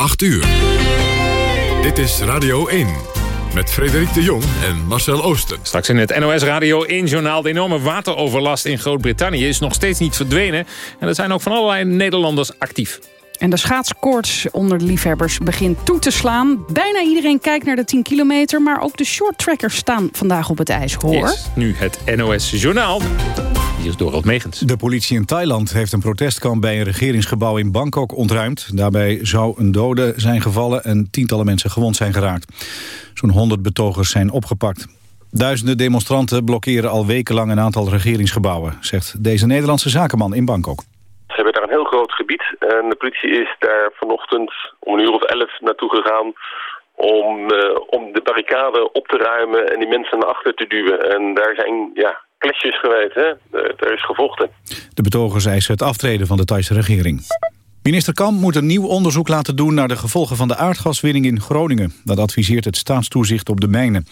8 uur. Dit is Radio 1. Met Frederik de Jong en Marcel Oosten. Straks in het NOS Radio 1-journaal... de enorme wateroverlast in Groot-Brittannië is nog steeds niet verdwenen. En er zijn ook van allerlei Nederlanders actief. En de schaatskoorts onder de liefhebbers begint toe te slaan. Bijna iedereen kijkt naar de 10 kilometer... maar ook de shorttrackers staan vandaag op het ijs, hoor. Is nu het NOS Journaal. Hier is Dorald Megens. De politie in Thailand heeft een protestkamp bij een regeringsgebouw in Bangkok ontruimd. Daarbij zou een dode zijn gevallen en tientallen mensen gewond zijn geraakt. Zo'n 100 betogers zijn opgepakt. Duizenden demonstranten blokkeren al wekenlang een aantal regeringsgebouwen, zegt deze Nederlandse zakenman in Bangkok. Ze hebben daar een heel groot gebied en de politie is daar vanochtend om een uur of elf naartoe gegaan om, uh, om de barricade op te ruimen en die mensen naar achter te duwen. En daar zijn ja, clashes geweest, hè? er is gevochten. De betogers eisen het aftreden van de Thaise regering. Minister Kamp moet een nieuw onderzoek laten doen naar de gevolgen van de aardgaswinning in Groningen. Dat adviseert het staatstoezicht op de mijnen.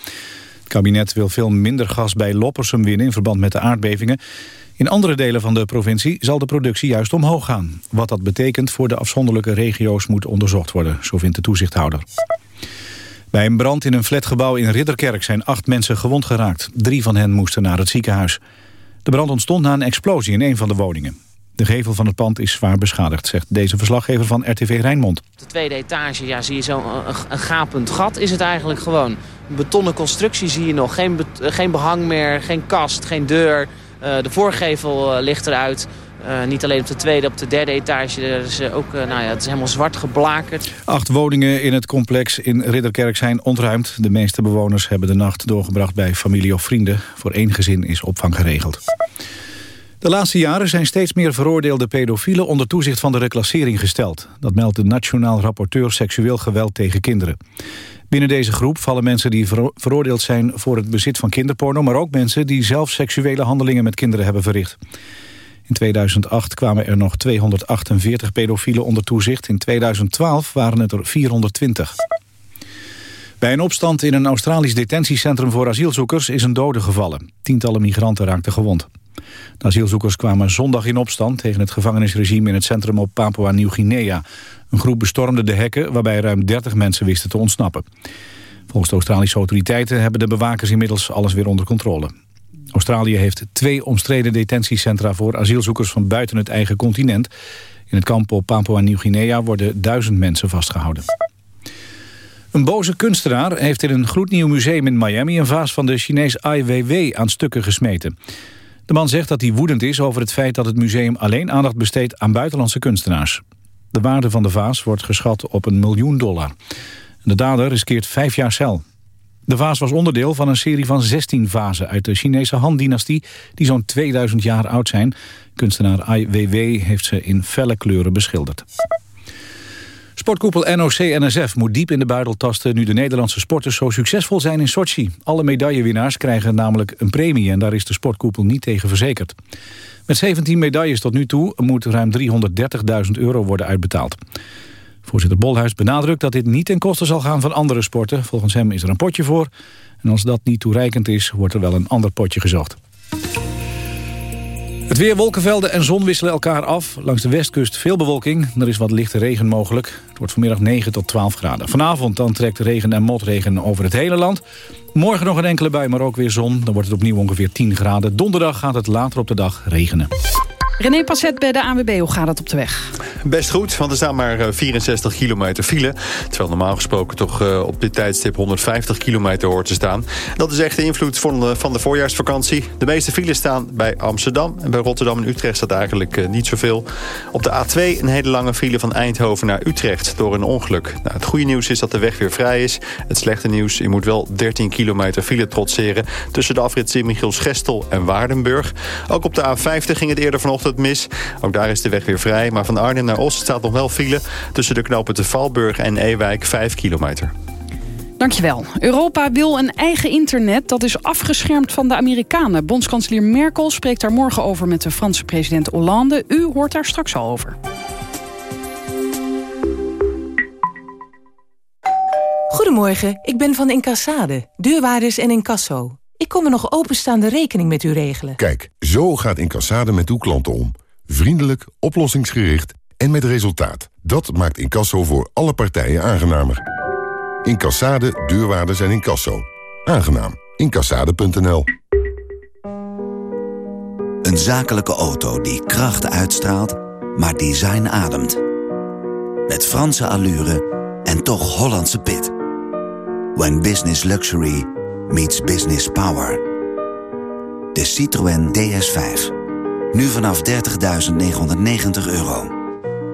Het kabinet wil veel minder gas bij Loppersum winnen in verband met de aardbevingen. In andere delen van de provincie zal de productie juist omhoog gaan. Wat dat betekent voor de afzonderlijke regio's moet onderzocht worden, zo vindt de toezichthouder. Bij een brand in een flatgebouw in Ridderkerk zijn acht mensen gewond geraakt. Drie van hen moesten naar het ziekenhuis. De brand ontstond na een explosie in een van de woningen. De gevel van het pand is zwaar beschadigd, zegt deze verslaggever van RTV Rijnmond. De tweede etage ja, zie je zo'n een, gapend gat is het eigenlijk gewoon. Betonnen constructie zie je nog, geen, geen behang meer, geen kast, geen deur. Uh, de voorgevel uh, ligt eruit. Uh, niet alleen op de tweede, op de derde etage. Is ook, uh, nou ja, het is helemaal zwart geblakerd. Acht woningen in het complex in Ridderkerk zijn ontruimd. De meeste bewoners hebben de nacht doorgebracht bij familie of vrienden. Voor één gezin is opvang geregeld. De laatste jaren zijn steeds meer veroordeelde pedofielen... onder toezicht van de reclassering gesteld. Dat meldt de Nationaal Rapporteur Seksueel Geweld tegen Kinderen. Binnen deze groep vallen mensen die veroordeeld zijn... voor het bezit van kinderporno... maar ook mensen die zelf seksuele handelingen met kinderen hebben verricht. In 2008 kwamen er nog 248 pedofielen onder toezicht. In 2012 waren het er 420. Bij een opstand in een Australisch detentiecentrum voor asielzoekers is een dode gevallen. Tientallen migranten raakten gewond. De asielzoekers kwamen zondag in opstand tegen het gevangenisregime in het centrum op Papua Nieuw-Guinea. Een groep bestormde de hekken waarbij ruim 30 mensen wisten te ontsnappen. Volgens de Australische autoriteiten hebben de bewakers inmiddels alles weer onder controle. Australië heeft twee omstreden detentiecentra voor asielzoekers van buiten het eigen continent. In het kamp op Papua Nieuw-Guinea worden duizend mensen vastgehouden. Een boze kunstenaar heeft in een gloednieuw museum in Miami... een vaas van de Chinees Ai Weiwei aan stukken gesmeten. De man zegt dat hij woedend is over het feit dat het museum alleen aandacht besteedt aan buitenlandse kunstenaars. De waarde van de vaas wordt geschat op een miljoen dollar. De dader riskeert vijf jaar cel. De vaas was onderdeel van een serie van 16 vazen uit de Chinese Han-dynastie die zo'n 2000 jaar oud zijn. Kunstenaar Ai Weiwei heeft ze in felle kleuren beschilderd. Sportkoepel NOC-NSF moet diep in de buidel tasten... nu de Nederlandse sporters zo succesvol zijn in Sochi. Alle medaillewinnaars krijgen namelijk een premie... en daar is de sportkoepel niet tegen verzekerd. Met 17 medailles tot nu toe moet ruim 330.000 euro worden uitbetaald. Voorzitter Bolhuis benadrukt dat dit niet ten koste zal gaan van andere sporten. Volgens hem is er een potje voor. En als dat niet toereikend is, wordt er wel een ander potje gezocht. Het weer, wolkenvelden en zon wisselen elkaar af. Langs de westkust veel bewolking. Er is wat lichte regen mogelijk. Het wordt vanmiddag 9 tot 12 graden. Vanavond dan trekt regen en motregen over het hele land. Morgen nog een enkele bui, maar ook weer zon. Dan wordt het opnieuw ongeveer 10 graden. Donderdag gaat het later op de dag regenen. René Passet bij de ANWB, hoe gaat het op de weg? Best goed, want er staan maar 64 eh, kilometer file. Terwijl normaal gesproken toch eh, op dit tijdstip 150 kilometer hoort te staan. Dat is echt de invloed van de, voorjaarsvakantie. De meeste files staan bij Amsterdam. En bij Rotterdam en Utrecht staat eigenlijk uh, niet zoveel. Op de A2 een hele lange file van Eindhoven naar Utrecht door een ongeluk. Nou, het goede nieuws is dat de weg weer vrij is. Het slechte nieuws, je moet wel 13 kilometer file trotseren... tussen de afrit Sint-Michiels-Gestel en Waardenburg. Ook op de A50 ging het eerder vanochtend mis. Ook daar is de weg weer vrij. Maar van Arnhem naar Os staat nog wel file... tussen de knopen te Valburg en Ewijk 5 kilometer. Dankjewel. Europa wil een eigen internet dat is afgeschermd van de Amerikanen. Bondskanselier Merkel spreekt daar morgen over met de Franse president Hollande. U hoort daar straks al over. Goedemorgen, ik ben van Incassade, deurwaarders en incasso. Ik kom een nog openstaande rekening met u regelen. Kijk, zo gaat Incassade met uw klanten om. Vriendelijk, oplossingsgericht en met resultaat. Dat maakt incasso voor alle partijen aangenamer. Incassade, deurwaarders en incasso. Aangenaam. Incassade.nl Een zakelijke auto die kracht uitstraalt, maar design ademt. Met Franse allure en toch Hollandse pit. When business luxury meets business power. De Citroën DS5. Nu vanaf 30.990 euro.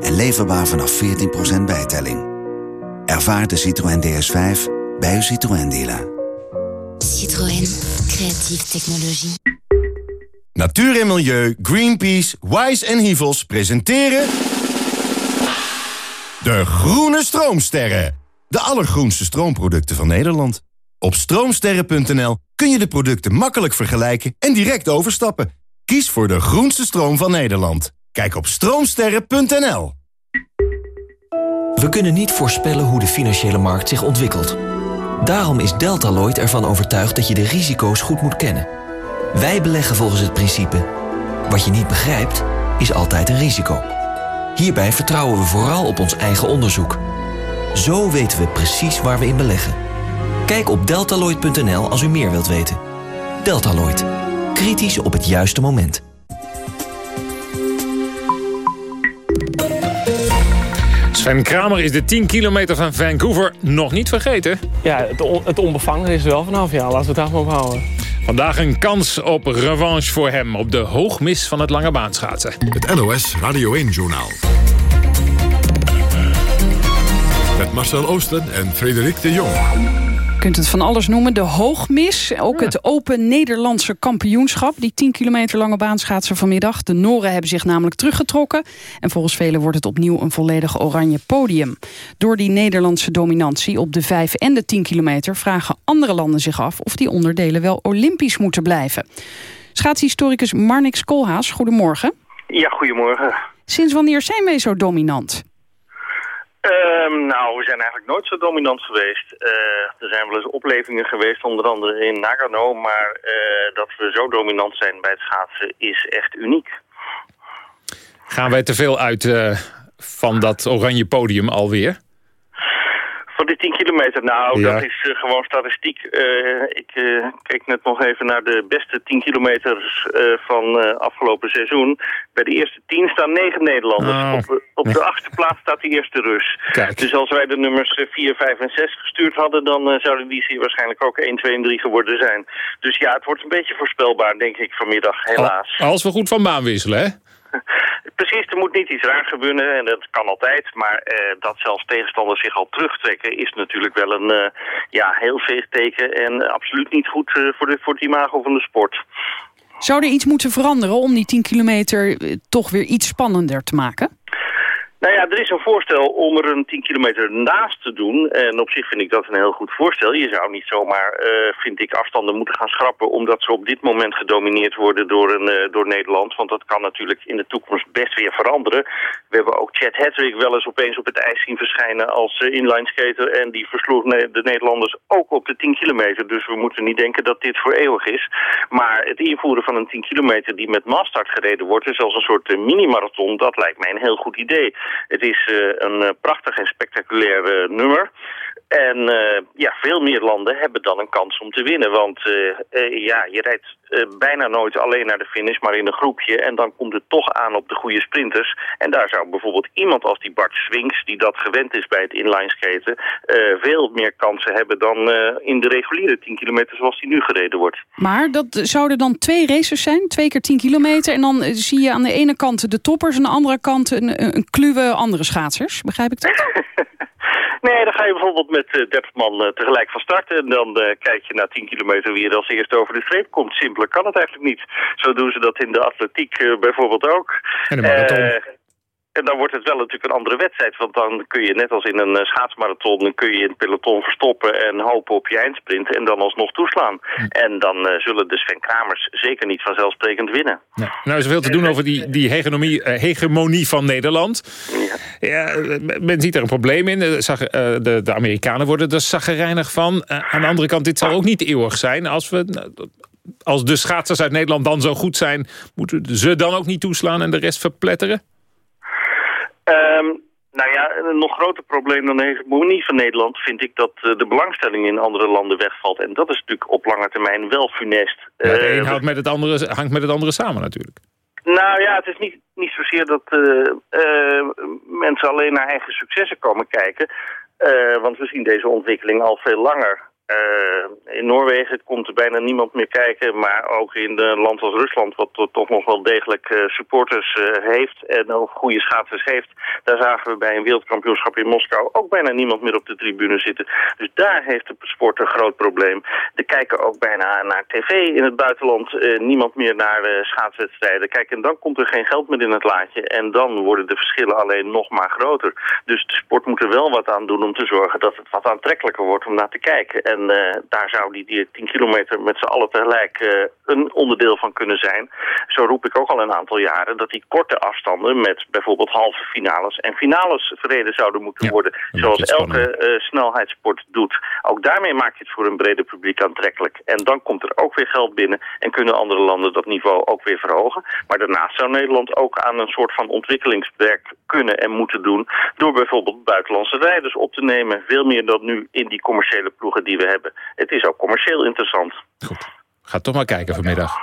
En leverbaar vanaf 14% bijtelling. Ervaar de Citroën DS5 bij uw Citroën dealer. Citroën, creatieve technologie. Natuur en Milieu, Greenpeace, Wise en Hivels presenteren... De Groene Stroomsterren. De allergroenste stroomproducten van Nederland. Op stroomsterren.nl kun je de producten makkelijk vergelijken en direct overstappen. Kies voor de groenste stroom van Nederland. Kijk op stroomsterren.nl. We kunnen niet voorspellen hoe de financiële markt zich ontwikkelt. Daarom is Deltaloid ervan overtuigd dat je de risico's goed moet kennen. Wij beleggen volgens het principe... wat je niet begrijpt, is altijd een risico. Hierbij vertrouwen we vooral op ons eigen onderzoek. Zo weten we precies waar we in beleggen. Kijk op deltaloid.nl als u meer wilt weten. Deltaloid. Kritisch op het juiste moment. Sven Kramer is de 10 kilometer van Vancouver nog niet vergeten. Ja, het, on het onbevangen is er wel vanaf. Ja, laten we het daar maar op houden. Vandaag een kans op revanche voor hem op de hoogmis van het lange baanschaatsen. Het NOS Radio 1-journaal. Met Marcel Oosten en Frederik de Jong. Je kunt het van alles noemen. De hoogmis, ook het Open Nederlandse kampioenschap. Die 10 kilometer lange baanschaatsen vanmiddag. De Noren hebben zich namelijk teruggetrokken. En volgens velen wordt het opnieuw een volledig oranje podium. Door die Nederlandse dominantie op de 5 en de 10 kilometer... vragen andere landen zich af of die onderdelen wel olympisch moeten blijven. Schaatshistoricus Marnix Koolhaas, goedemorgen. Ja, goedemorgen. Sinds wanneer zijn wij zo dominant? Um, nou, we zijn eigenlijk nooit zo dominant geweest. Uh, er zijn wel eens oplevingen geweest, onder andere in Nagano. Maar uh, dat we zo dominant zijn bij het schaatsen is echt uniek. Gaan wij te veel uit uh, van dat oranje podium alweer? Die 10 kilometer, nou, ja. dat is uh, gewoon statistiek. Uh, ik uh, keek net nog even naar de beste 10 kilometers van afgelopen seizoen. Bij de eerste 10 staan 9 Nederlanders. Oh. Op, op, de achtste plaats staat de eerste Rus. Kijk. Dus als wij de nummers 4, 5 en 6 gestuurd hadden... dan zouden die zeer waarschijnlijk ook 1, 2 en 3 geworden zijn. Dus ja, het wordt een beetje voorspelbaar, denk ik, vanmiddag, helaas. Als we goed van baan wisselen, hè? Precies, er moet niet iets raar gebeuren en dat kan altijd. Maar uh, dat zelfs tegenstanders zich al terugtrekken is natuurlijk wel een uh, ja, heel veeg teken. En absoluut niet goed uh, voor, de, voor het imago van de sport. Zou er iets moeten veranderen om die 10 kilometer toch weer iets spannender te maken? Nou ja, er is een voorstel om er een 10 kilometer naast te doen. En op zich vind ik dat een heel goed voorstel. Je zou niet zomaar, uh, vind ik, afstanden moeten gaan schrappen... omdat ze op dit moment gedomineerd worden door, een, uh, door Nederland. Want dat kan natuurlijk in de toekomst best weer veranderen. We hebben ook Chad Hedrick wel eens opeens op het ijs zien verschijnen als uh, inlineskater. En die versloeg de Nederlanders ook op de 10 kilometer. Dus we moeten niet denken dat dit voor eeuwig is. Maar het invoeren van een 10 kilometer die met massstart gereden wordt... is als een soort mini-marathon, dat lijkt mij een heel goed idee. Het is uh, een uh, prachtig en spectaculair uh, nummer. En ja, veel meer landen hebben dan een kans om te winnen. Want ja, je rijdt bijna nooit alleen naar de finish, maar in een groepje. En dan komt het toch aan op de goede sprinters. En daar zou bijvoorbeeld iemand als die Bart Swings, die dat gewend is bij het inlineskaten, veel meer kansen hebben dan in de reguliere 10 kilometer zoals die nu gereden wordt. Maar dat zouden dan twee races zijn, twee keer 10 kilometer. En dan zie je aan de ene kant de toppers, aan de andere kant een, een kluwe andere schaatsers. Begrijp ik dat? nee, dan ga je bijvoorbeeld met uh, 30 man uh, tegelijk van start. En dan uh, kijk je na 10 kilometer wie er als eerste over de streep komt. Simpeler kan het eigenlijk niet. Zo doen ze dat in de atletiek bijvoorbeeld ook. En de marathon. En dan wordt het wel natuurlijk een andere wedstrijd. Want dan kun je net als in een schaatsmarathon... dan kun je in het peloton verstoppen en hopen op je eindsprint... en dan alsnog toeslaan. En dan uh, zullen de Sven Kramers zeker niet vanzelfsprekend winnen. Ja. Nou is er veel te doen over die, die hegemonie, uh, hegemonie van Nederland. Ja. ja. men ziet er een probleem in. De, de, de Amerikanen worden er zaggerijnig van. Uh, aan de andere kant, dit zal ook niet eeuwig zijn. Als we... Als de schaatsers uit Nederland dan zo goed zijn... moeten ze dan ook niet toeslaan en de rest verpletteren? Ehm, nou ja, een nog groter probleem dan de hegemonie van Nederland vind ik dat eh, de belangstelling in andere landen wegvalt. En dat is natuurlijk op lange termijn wel funest. Ja, de Eh, een houdt met het andere, hangt met het andere samen natuurlijk. Nou ja, het is niet, niet zozeer dat eh, mensen alleen naar eigen successen komen kijken. Want we zien deze ontwikkeling al veel langer. Eh, in Noorwegen komt er bijna niemand meer kijken, maar ook in een land als Rusland, wat to- toch nog wel degelijk eh, supporters eh, heeft en ook goede schaatsers heeft, daar zagen we bij een wereldkampioenschap in Moskou ook bijna niemand meer op de tribune zitten. Dus daar heeft de sport een groot probleem. Er kijken ook bijna naar tv in het buitenland niemand meer naar schaatswedstrijden. Kijk, en dan komt er geen geld meer in het laadje en dan worden de verschillen alleen nog maar groter. Dus de sport moet er wel wat aan doen om te zorgen dat het wat aantrekkelijker wordt om naar te kijken. En eh, daar zou die, die 10 kilometer met z'n allen tegelijk eh, een onderdeel van kunnen zijn. Zo roep ik ook al een aantal jaren dat die korte afstanden met bijvoorbeeld halve finales en finales verreden zouden moeten worden. Zoals elke eh, snelheidssport doet. Ook daarmee maak je het voor een breder publiek aantrekkelijk. En dan komt er ook weer geld binnen en kunnen andere landen dat niveau ook weer verhogen. Maar daarnaast zou Nederland ook aan een soort van ontwikkelingswerk kunnen en moeten doen. Door bijvoorbeeld buitenlandse rijders op te nemen. Veel meer dan nu in die commerciële ploegen die we hebben. Het is ook commercieel interessant. Ga toch maar kijken vanmiddag.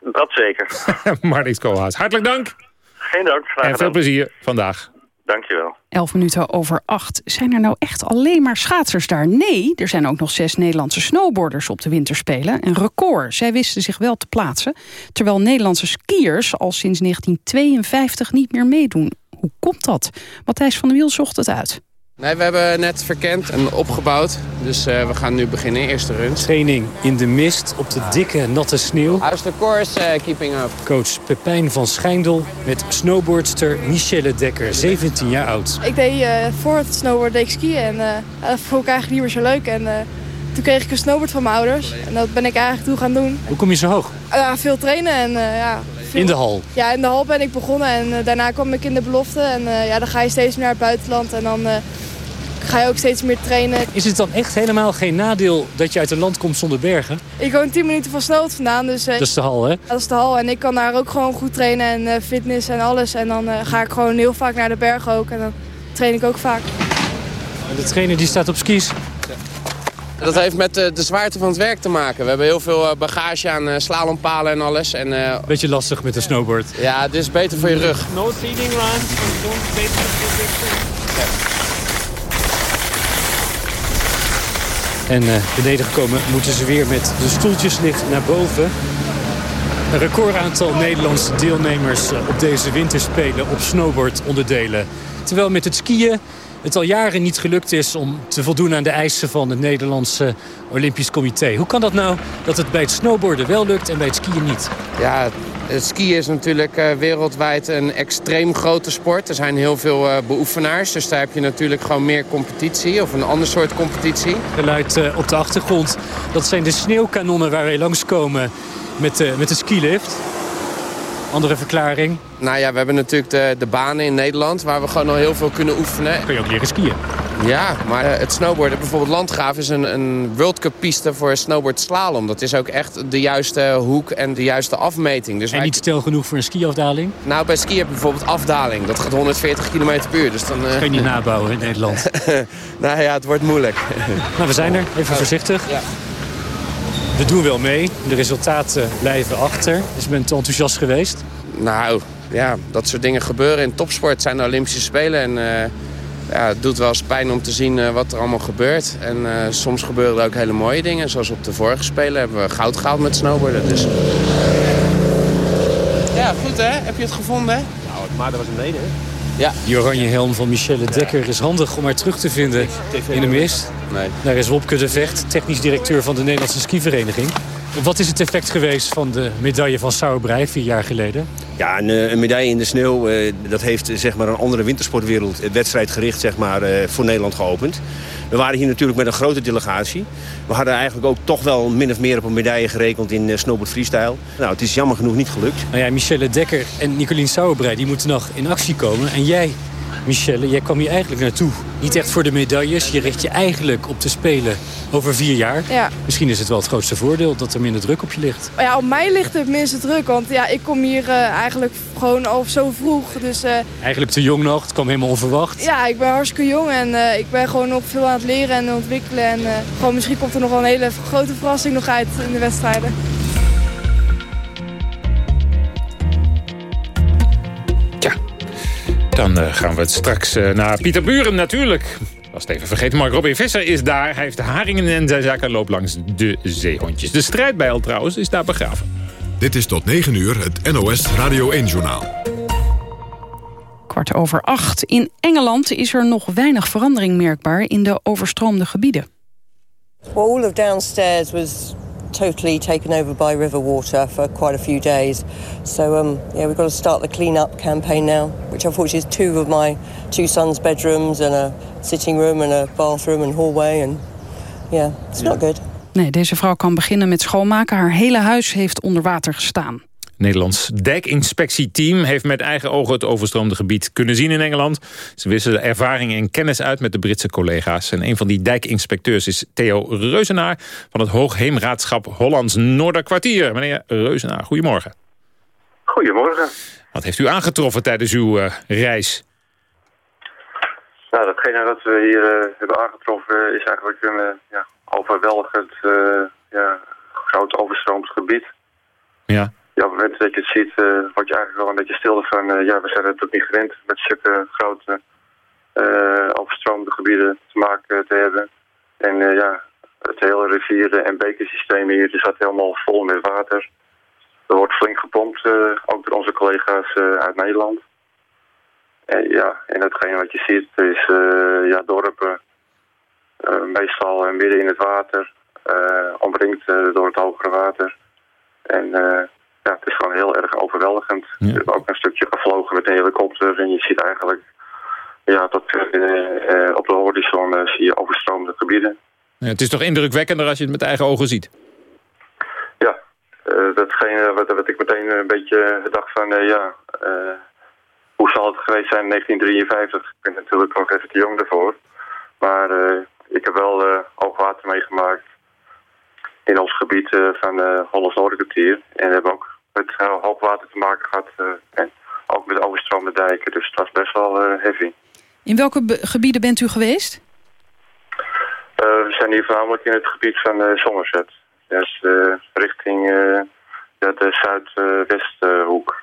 Dat zeker. Marnix Koolhaas, hartelijk dank. Geen dank. Graag En veel plezier vandaag. Dankjewel. 11 minuten over 8. Zijn er nou echt alleen maar schaatsers daar? Nee, er zijn ook nog zes Nederlandse snowboarders op de winterspelen. Een record. Zij wisten zich wel te plaatsen. Terwijl Nederlandse skiers al sinds 1952 niet meer meedoen. Hoe komt dat? Matthijs van der Wiel zocht het uit. Nee, we hebben net verkend en opgebouwd. Dus eh, we gaan nu beginnen, eerste run. Training in de mist op de dikke, natte sneeuw. How's the course uh, keeping up? Coach Pepijn van Schijndel met snowboardster Michelle Dekker, 17 jaar oud. Ik deed eh, voor het snowboard deed ik skiën en eh, dat vond ik eigenlijk niet meer zo leuk. En eh, toen kreeg ik een snowboard van mijn ouders en dat ben ik eigenlijk toe gaan doen. Hoe kom je zo hoog? Ja, veel trainen en eh, ja... veel- In de hal. Ja, in de hal ben ik begonnen en eh, daarna kwam ik in de belofte. En eh, ja, dan ga je steeds meer naar het buitenland en dan eh, ga je ook steeds meer trainen. Is het dan echt helemaal geen nadeel dat je uit een land komt zonder bergen? Ik woon 10 minuten van Snoot vandaan, dus... eh, Dat is de hal, hè? Dat is de hal en ik kan daar ook gewoon goed trainen en eh, fitness en alles. En dan eh, ga ik gewoon heel vaak naar de bergen ook en dan train ik ook vaak. En de trainer die staat op skis. Dat heeft met eh, de zwaarte van het werk te maken. We hebben heel veel eh, bagage aan eh, slalompalen en alles. En, eh, Beetje lastig met een snowboard. ja, het is beter voor je rug. No feeding lines, don't En eh, beneden gekomen moeten ze weer met de stoeltjeslift naar boven. Een recordaantal Nederlandse deelnemers op deze winterspelen op snowboardonderdelen. Terwijl met het skiën het al jaren niet gelukt is om te voldoen aan de eisen van het Nederlandse Olympisch Comité. Hoe kan dat nou dat het bij het snowboarden wel lukt en bij het skiën niet? Ja, het skiën is natuurlijk eh, wereldwijd een extreem grote sport. Er zijn heel veel eh, beoefenaars, dus daar heb je natuurlijk gewoon meer competitie of een ander soort competitie. Geluid eh, op de achtergrond, dat zijn de sneeuwkanonnen waar wij langskomen met, de met de skilift. Andere verklaring? Nou ja, we hebben natuurlijk de, de banen in Nederland waar we gewoon al heel veel kunnen oefenen. Kun je ook leren skiën? Ja, maar eh, het snowboarden, bijvoorbeeld Landgraaf is een, een World Cup piste voor snowboard slalom. Dat is ook echt de juiste hoek en de juiste afmeting. Dus En niet stil genoeg voor een skiafdaling? Nou, bij ski heb je bijvoorbeeld afdaling. Dat gaat 140 km per uur. Dus dan, eh, Kun je niet nabouwen in Nederland. nou ja, het wordt moeilijk. Nou, we zijn er. Even voorzichtig. Ja. We doen wel mee. De resultaten blijven achter. Dus je bent enthousiast geweest. Nou, ja, dat soort dingen gebeuren in topsport. Het zijn de Olympische Spelen. En eh, ja, het doet wel eens pijn om te zien eh, wat er allemaal gebeurt. En eh, soms gebeuren er ook hele mooie dingen. Zoals op de vorige Spelen hebben we goud gehaald met snowboarden. Dus... Ja, goed hè? Heb je het gevonden? Nou, maar dat was beneden hè? Ja. Die oranje helm van Michelle Dekker is handig om haar terug te vinden in de mist. Nee. Daar is Wopke de Vecht, technisch directeur van de Nederlandse skivereniging. Wat is het effect geweest van de medaille van Sauerbrei vier jaar geleden? Ja, een, eh, een medaille in de sneeuw, eh, dat heeft eh, zeg maar, een andere wintersportwereld... het wedstrijdgericht zeg maar, eh, voor Nederland geopend. We waren hier natuurlijk met een grote delegatie. We hadden eigenlijk ook toch wel min of meer op een medaille gerekend in eh, snowboard freestyle. Nou, het is jammer genoeg niet gelukt. Nou ja, Michelle Dekker en Nicolien Sauerbrei die moeten nog in actie komen. En jij Michelle, jij kwam hier eigenlijk naartoe. Niet echt voor de medailles. Je richt je eigenlijk op te spelen over vier jaar. Ja. Misschien is het wel het grootste voordeel dat er minder druk op je ligt. Ja, op mij ligt het minste druk, want ja, ik kom hier uh, eigenlijk gewoon al zo vroeg. Dus, uh, eigenlijk te jong nog, het kwam helemaal onverwacht. Ja, ik ben hartstikke jong en uh, ik ben gewoon nog veel aan het leren en ontwikkelen. En gewoon misschien komt er nog wel een hele grote verrassing nog uit in de wedstrijden. Dan uh, gaan we het straks uh, naar Pieter Buren natuurlijk. Was het even vergeten, Mark Robin Visser is daar. Hij heeft de haringen en zijn zaken loopt langs de zeehondjes. De strijdbijl trouwens is daar begraven. Dit is tot 9 uur het NOS Radio 1-journaal. Kwart over acht. In Engeland is er nog weinig verandering merkbaar in de overstroomde gebieden. Well, all of downstairs was totally taken over by river water for quite a few days. So um, yeah, we've got to start the clean-up campaign now, which unfortunately is two of my two sons' bedrooms and a sitting room and a bathroom and hallway. And yeah, it's not good. Nee, deze vrouw kan beginnen met schoonmaken. Haar hele huis heeft onder water gestaan. Nederlands dijkinspectieteam heeft met eigen ogen het overstroomde gebied kunnen zien in Engeland. Ze wisselen ervaring en kennis uit met de Britse collega's. En een van die dijkinspecteurs is Theo Reuzenaar van het Hoogheemraadschap Hollands Noorderkwartier. Meneer Reuzenaar, goedemorgen. Goedemorgen. Wat heeft u aangetroffen tijdens uw uh, reis? Nou, datgene wat we hier uh, hebben aangetroffen is eigenlijk een uh, ja, overweldigend ja, groot overstroomd gebied. Ja ja, op het moment dat je het ziet, uh, word je eigenlijk wel een beetje stil van, uh, ja, we zijn het ook niet gewend met zulke grote uh, overstroomde gebieden te maken te hebben. En ja, het hele rivieren- en bekersysteem hier die staat helemaal vol met water. Er wordt flink gepompt, ook door onze collega's uit Nederland. En ja, en hetgeen wat je ziet is ja, dorpen, meestal midden in het water, omringd door het hogere water. En ja, het is gewoon heel erg overweldigend. Ja. We hebben ook een stukje gevlogen met een helikopter en je ziet eigenlijk ja, dat uh, op de horizon uh, zie je overstroomde gebieden. Ja, het is toch indrukwekkender als je het met eigen ogen ziet? Ja, uh, datgene wat, wat ik meteen een beetje dacht van ja, hoe zal het geweest zijn in 1953? Ik ben natuurlijk ook even te jong daarvoor. Maar ik heb wel hoogwater meegemaakt in ons gebied van Hollands Noorderkwartier. En we hebben ook met uh, hoogwater te maken gehad. Uh, en ook met overstromende dijken. Dus het was best wel uh, heavy. In welke gebieden bent u geweest? we zijn hier voornamelijk in het gebied van Somerset. Dus richting ja, de zuidwesthoek.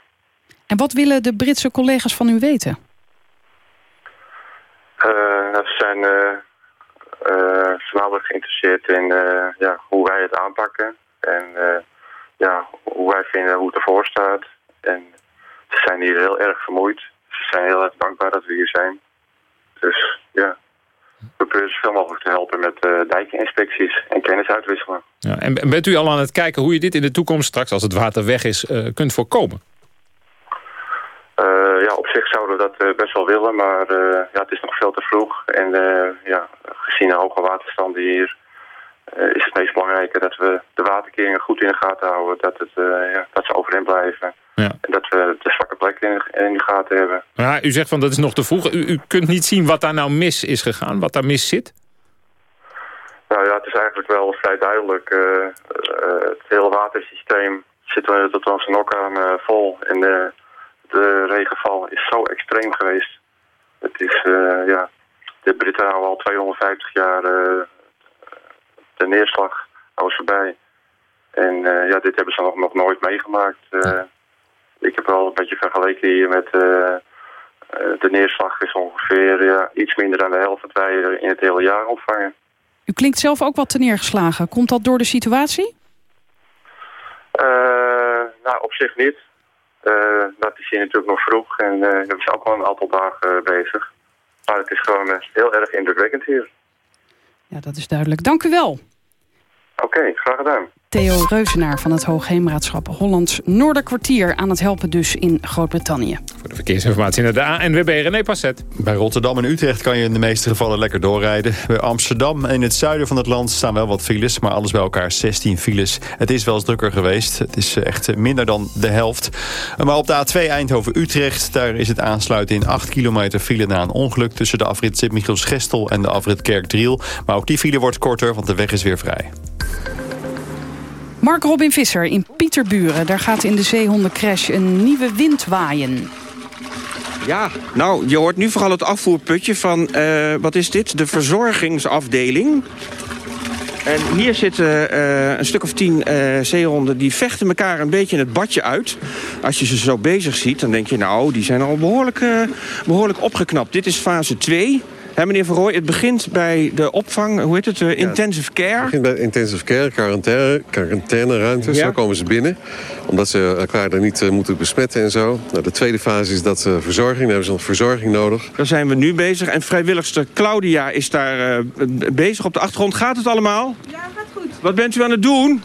en wat willen de Britse collega's van u weten? nou, ze zijn voornamelijk geïnteresseerd in ja, hoe wij het aanpakken. En ja, hoe wij vinden hoe het ervoor staat. En ze zijn hier heel erg vermoeid. Ze zijn heel erg dankbaar dat we hier zijn. Dus ja, we proberen zoveel mogelijk te helpen met uh, dijkeninspecties en kennis uitwisselen. Ja, en bent u al aan het kijken hoe je dit in de toekomst straks, als het water weg is, uh, kunt voorkomen? Uh, ja, op zich zouden we dat best wel willen, maar ja, het is nog veel te vroeg. En ja, gezien de hoge waterstanden hier is het meest belangrijke dat we de waterkeringen goed in de gaten houden. Dat, het, uh, ja, dat ze overeind blijven. Ja. En dat we de zwakke plekken in, in de gaten hebben. Ja, u zegt van dat is nog te vroeg. U, u kunt niet zien wat daar nou mis is gegaan, wat daar mis zit? Nou ja, het is eigenlijk wel vrij duidelijk. Uh, het hele watersysteem zit tot onze nok aan vol. En de regenval is zo extreem geweest. Het is, ja, de Britten houden al 250 jaar de neerslag was voorbij. En uh, ja, dit hebben ze nog, nog nooit meegemaakt. Uh, ik heb wel een beetje vergeleken hier met uh, de neerslag is ongeveer ja, iets minder dan de helft wat wij in het hele jaar ontvangen. U klinkt zelf ook wat te neergeslagen. Komt dat door de situatie? nou, op zich niet. dat is hier natuurlijk nog vroeg en we zijn ook al een aantal dagen bezig. Maar het is gewoon heel erg indrukwekkend hier. Ja, dat is duidelijk. Dank u wel. Oké, graag gedaan. Theo Reuzenaar van het Hoogheemraadschap Hollands Noorderkwartier... aan het helpen dus in Groot-Brittannië. Voor de verkeersinformatie naar de ANWB René Passet. Bij Rotterdam en Utrecht kan je in de meeste gevallen lekker doorrijden. Bij Amsterdam en in het zuiden van het land staan wel wat files... maar alles bij elkaar 16 files. Het is wel eens drukker geweest. Het is eh, echt minder dan de helft. Maar op de A2 Eindhoven-Utrecht... daar is het aansluiten in 8 kilometer file na een ongeluk... tussen de afrit Sint-Michiels-Gestel en de afrit Kerkdriel. Maar ook die file wordt korter, want de weg is weer vrij. Mark Robin Visser in Pieterburen. Daar gaat in de zeehondencrash een nieuwe wind waaien. Ja, nou, je hoort nu vooral het afvoerputje van, uh, wat is dit? De verzorgingsafdeling. En hier zitten uh, een stuk of tien uh, zeehonden die vechten elkaar een beetje in het badje uit. Als je ze zo bezig ziet, dan denk je, nou, die zijn al behoorlijk, behoorlijk opgeknapt. Dit is fase 2. Hè, meneer Van Rooij, het begint bij de opvang, hoe heet het, uh, intensive care? Het begint bij intensive care, quarantaine, quarantaineruimte. Ja. Zo komen ze binnen, omdat ze elkaar er niet uh, moeten besmetten en zo. Nou, de tweede fase is dat uh, verzorging, daar hebben ze nog verzorging nodig. Daar zijn we nu bezig en vrijwilligster Claudia is daar bezig op de achtergrond. Gaat het allemaal? Ja, gaat goed. Wat bent u aan het doen?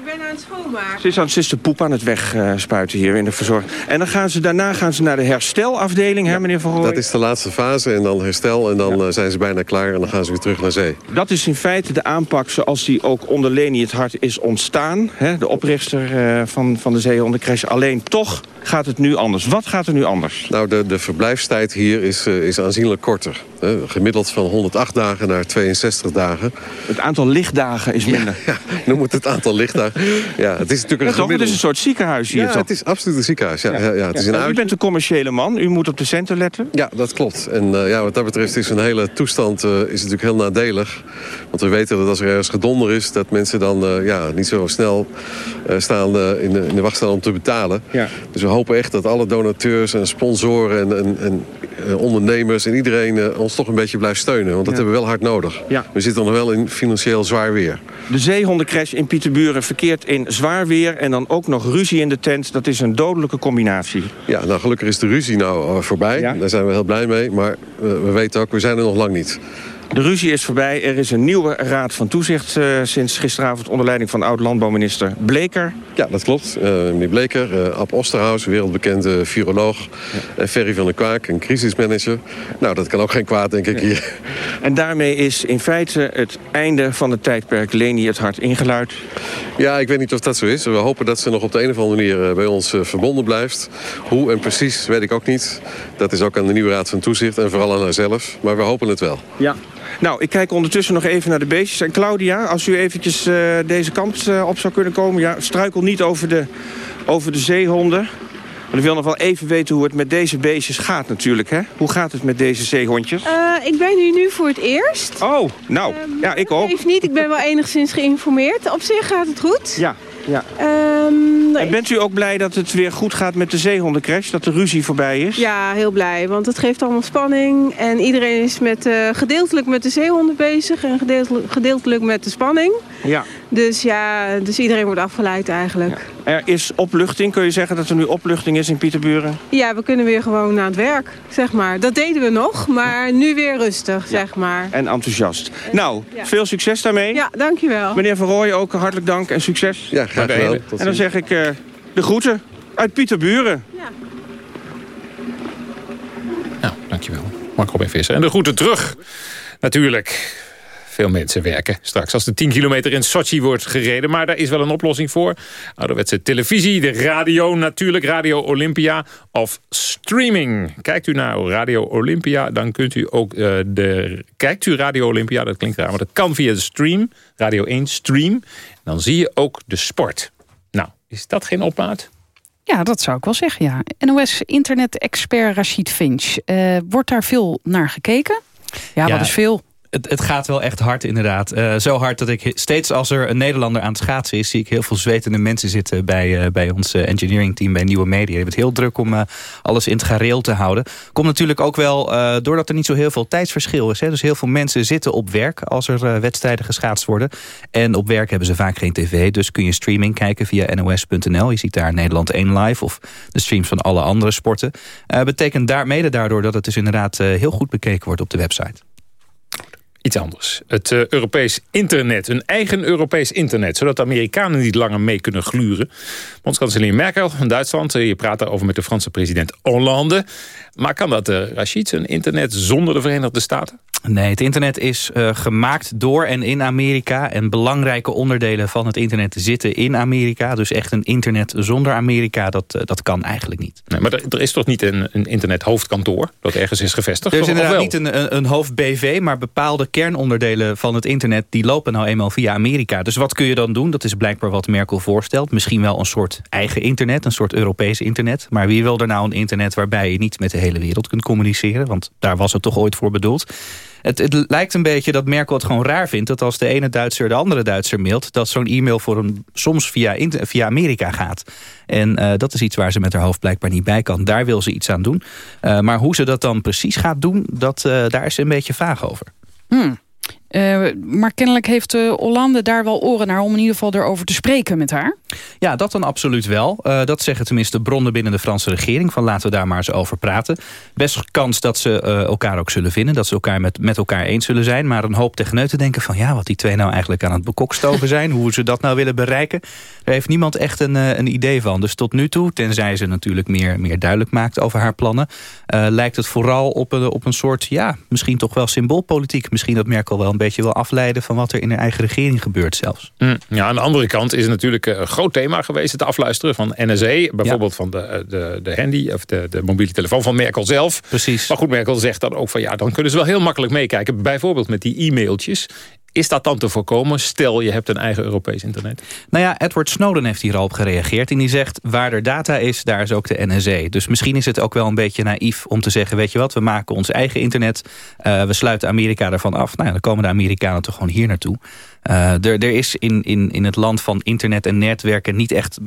Ik ben aan het schoonmaken. Ze is, aan, ze is de poep aan het wegspuiten hier in de verzorging. En dan gaan ze, daarna gaan ze naar de herstelafdeling, hè, meneer Van Rooij? Dat is de laatste fase en dan herstel en dan ja. zijn ze bijna klaar en dan gaan ze weer terug naar zee. Dat is in feite de aanpak zoals die ook onder Leni het Hart is ontstaan. Hè, de oprichter uh, van, van de zeehondencrash. Alleen toch gaat het nu anders. Wat gaat er nu anders? Nou, de, de verblijfstijd hier is, uh, is aanzienlijk korter. Uh, gemiddeld van 108 dagen naar 62 dagen. Het aantal lichtdagen is minder. Ja, ja noem het het aantal lichtdagen. Ja, het is natuurlijk een gemiddeld... Het is een soort ziekenhuis hier, Ja, toch? het is absoluut een ziekenhuis. Ja, ja. ja het is een u bent een commerciële man. U moet op de centen letten. Ja, dat klopt. En uh, ja, wat dat betreft is een hele toestand uh, is natuurlijk heel nadelig. Want we weten dat als er ergens gedonder is... dat mensen dan ja, niet zo snel staan in, de, in de wacht staan om te betalen. Ja. Dus we hopen echt dat alle donateurs en sponsoren en, en, en ondernemers... en iedereen ons toch een beetje blijft steunen. Want dat Ja. hebben we wel hard nodig. Ja. We zitten nog wel in financieel zwaar weer. De zeehondencrash in Pieterburen verkeert in zwaar weer... en dan ook nog ruzie in de tent. Dat is een dodelijke combinatie. Ja, nou gelukkig is de ruzie nou uh, voorbij. Daar zijn we heel blij mee. Maar uh, we weten ook, we zijn er nog lang niet. De ruzie is voorbij. Er is een nieuwe raad van toezicht uh, sinds gisteravond... onder leiding van oud-landbouwminister Bleker. Ja, dat klopt. Uh, meneer Bleker, uh, Ab Osterhaus, wereldbekende viroloog... Ja. en Ferry van der Kwaak, een crisismanager. Nou, dat kan ook geen kwaad, denk ik, hier. En daarmee is in feite het einde van het tijdperk Leni het hart ingeluid. Ja, ik weet niet of dat zo is. We hopen dat ze nog op de een of andere manier bij ons verbonden blijft. Hoe en precies, weet ik ook niet. Dat is ook aan de nieuwe raad van toezicht en vooral aan haarzelf. Maar we hopen het wel. Ja. Nou, ik kijk ondertussen nog even naar de beestjes. En Claudia, als u eventjes uh, deze kant uh, op zou kunnen komen. Ja, struikel niet over de, over de zeehonden. Maar ik wil nog wel even weten hoe het met deze beestjes gaat natuurlijk. Hè? Hoe gaat het met deze zeehondjes? Uh, ik ben hier nu voor het eerst. Oh, nou, ja, ik ook. Even niet, ik ben wel enigszins geïnformeerd. Op zich gaat het goed. Ja, ja. Um, en bent u ook blij dat het weer goed gaat met de zeehondencrash? Dat de ruzie voorbij is? Ja, heel blij. Want het geeft allemaal spanning. En iedereen is met, uh, gedeeltelijk met de zeehonden bezig. En gedeeltelijk, gedeeltelijk met de spanning. Ja. Dus ja, dus iedereen wordt afgeleid eigenlijk. Ja. Er is opluchting. Kun je zeggen dat er nu opluchting is in Pieterburen? Ja, we kunnen weer gewoon aan het werk, zeg maar. Dat deden we nog, maar nu weer rustig, ja. zeg maar. En enthousiast. Nou, ja. veel succes daarmee. Ja, dankjewel. Meneer Van Rooij, ook hartelijk dank en succes. Ja, graag gedaan. En dan zeg ik uh, de groeten uit Pieterburen. Ja. Nou, dankjewel. Mark Robin Visser. En de groeten terug, natuurlijk veel mensen werken straks als de 10 kilometer in Sochi wordt gereden. Maar daar is wel een oplossing voor. Ouderwetse televisie, de radio natuurlijk, Radio Olympia of streaming. Kijkt u naar Radio Olympia, dan kunt u ook uh, de... Kijkt u Radio Olympia, dat klinkt raar, maar dat kan via de stream. Radio 1 stream. Dan zie je ook de sport. Is dat geen opmaat? Ja, dat zou ik wel zeggen, ja. NOS-internet-expert Rashid Finch. Uh, wordt daar veel naar gekeken? Ja, ja. wat is veel? Het, gaat wel echt hard inderdaad. Uh, zo hard dat ik steeds als er een Nederlander aan het schaatsen is... zie ik heel veel zwetende mensen zitten bij, uh, bij ons uh, engineering team... bij Nieuwe Media. Het heel druk om alles in het gareel te houden. Komt natuurlijk ook wel doordat er niet zo heel veel tijdsverschil is. Hè? Dus heel veel mensen zitten op werk als er wedstrijden geschaatst worden. En op werk hebben ze vaak geen tv. Dus kun je streaming kijken via nos.nl. Je ziet daar Nederland 1 live of de streams van alle andere sporten. betekent daar, mede daardoor dat het dus inderdaad heel goed bekeken wordt op de website. Iets anders. Het uh, Europees internet. Een eigen Europees internet. Zodat de Amerikanen niet langer mee kunnen gluren. Bondskanselier Merkel van Duitsland. Je praat daarover met de Franse president Hollande. Maar kan dat, uh, Rachid, een internet zonder de Verenigde Staten? Nee, het internet is uh, gemaakt door en in Amerika. En belangrijke onderdelen van het internet zitten in Amerika. Dus echt een internet zonder Amerika, dat, uh, dat kan eigenlijk niet. Nee, maar er, er, is toch niet een, een internethoofdkantoor dat ergens is gevestigd? Er is inderdaad niet een, een, een hoofd-BV, maar bepaalde kernonderdelen van het internet... die lopen nou eenmaal via Amerika. Dus wat kun je dan doen? Dat is blijkbaar wat Merkel voorstelt. Misschien wel een soort eigen internet, een soort Europees internet. Maar wie wil er nou een internet waarbij je niet met de hele wereld kunt communiceren? Want daar was het toch ooit voor bedoeld. Het, het, lijkt een beetje dat Merkel het gewoon raar vindt... dat als de ene Duitser de andere Duitser mailt... dat zo'n e-mail voor hem soms via, via Amerika gaat. En uh, dat is iets waar ze met haar hoofd blijkbaar niet bij kan. Daar wil ze iets aan doen. Uh, maar hoe ze dat dan precies gaat doen, dat, uh, daar is ze een beetje vaag over. Hmm. Uh, maar kennelijk heeft uh, Hollande daar wel oren naar... om in ieder geval erover te spreken met haar. Ja, dat dan absoluut wel. Uh, dat zeggen tenminste bronnen binnen de Franse regering. Van laten we daar maar eens over praten. Best kans dat ze elkaar ook zullen vinden. Dat ze elkaar met, met elkaar eens zullen zijn. Maar een hoop techneuten denken van... ja, wat die twee nou eigenlijk aan het bekokstoven zijn. hoe ze dat nou willen bereiken. Daar heeft niemand echt een, een idee van. Dus tot nu toe, tenzij ze natuurlijk meer, meer duidelijk maakt over haar plannen... lijkt het vooral op een, op een soort, ja, misschien toch wel symboolpolitiek. Misschien dat Merkel wel een beetje wil afleiden van wat er in haar eigen regering gebeurt zelfs. Mm, ja, aan de andere kant is het natuurlijk een groot thema geweest... het afluisteren van NSE, bijvoorbeeld ja. van de, de, de handy... of de, de mobiele telefoon van Merkel zelf. Precies. Maar goed, Merkel zegt dan ook van... ja, dan kunnen ze wel heel makkelijk meekijken. Bijvoorbeeld met die e-mailtjes. Is dat dan te voorkomen? Stel, je hebt een eigen Europees internet. Nou ja, Edward Snowden heeft hier al op gereageerd. En die zegt, waar er data is, daar is ook de NSA. Dus misschien is het ook wel een beetje naïef om te zeggen... weet je wat, we maken ons eigen internet. Uh, we sluiten Amerika ervan af. Nou ja, dan komen de Amerikanen toch gewoon hier naartoe. Uh, er, er is in, in, in het land van internet en netwerken niet echt...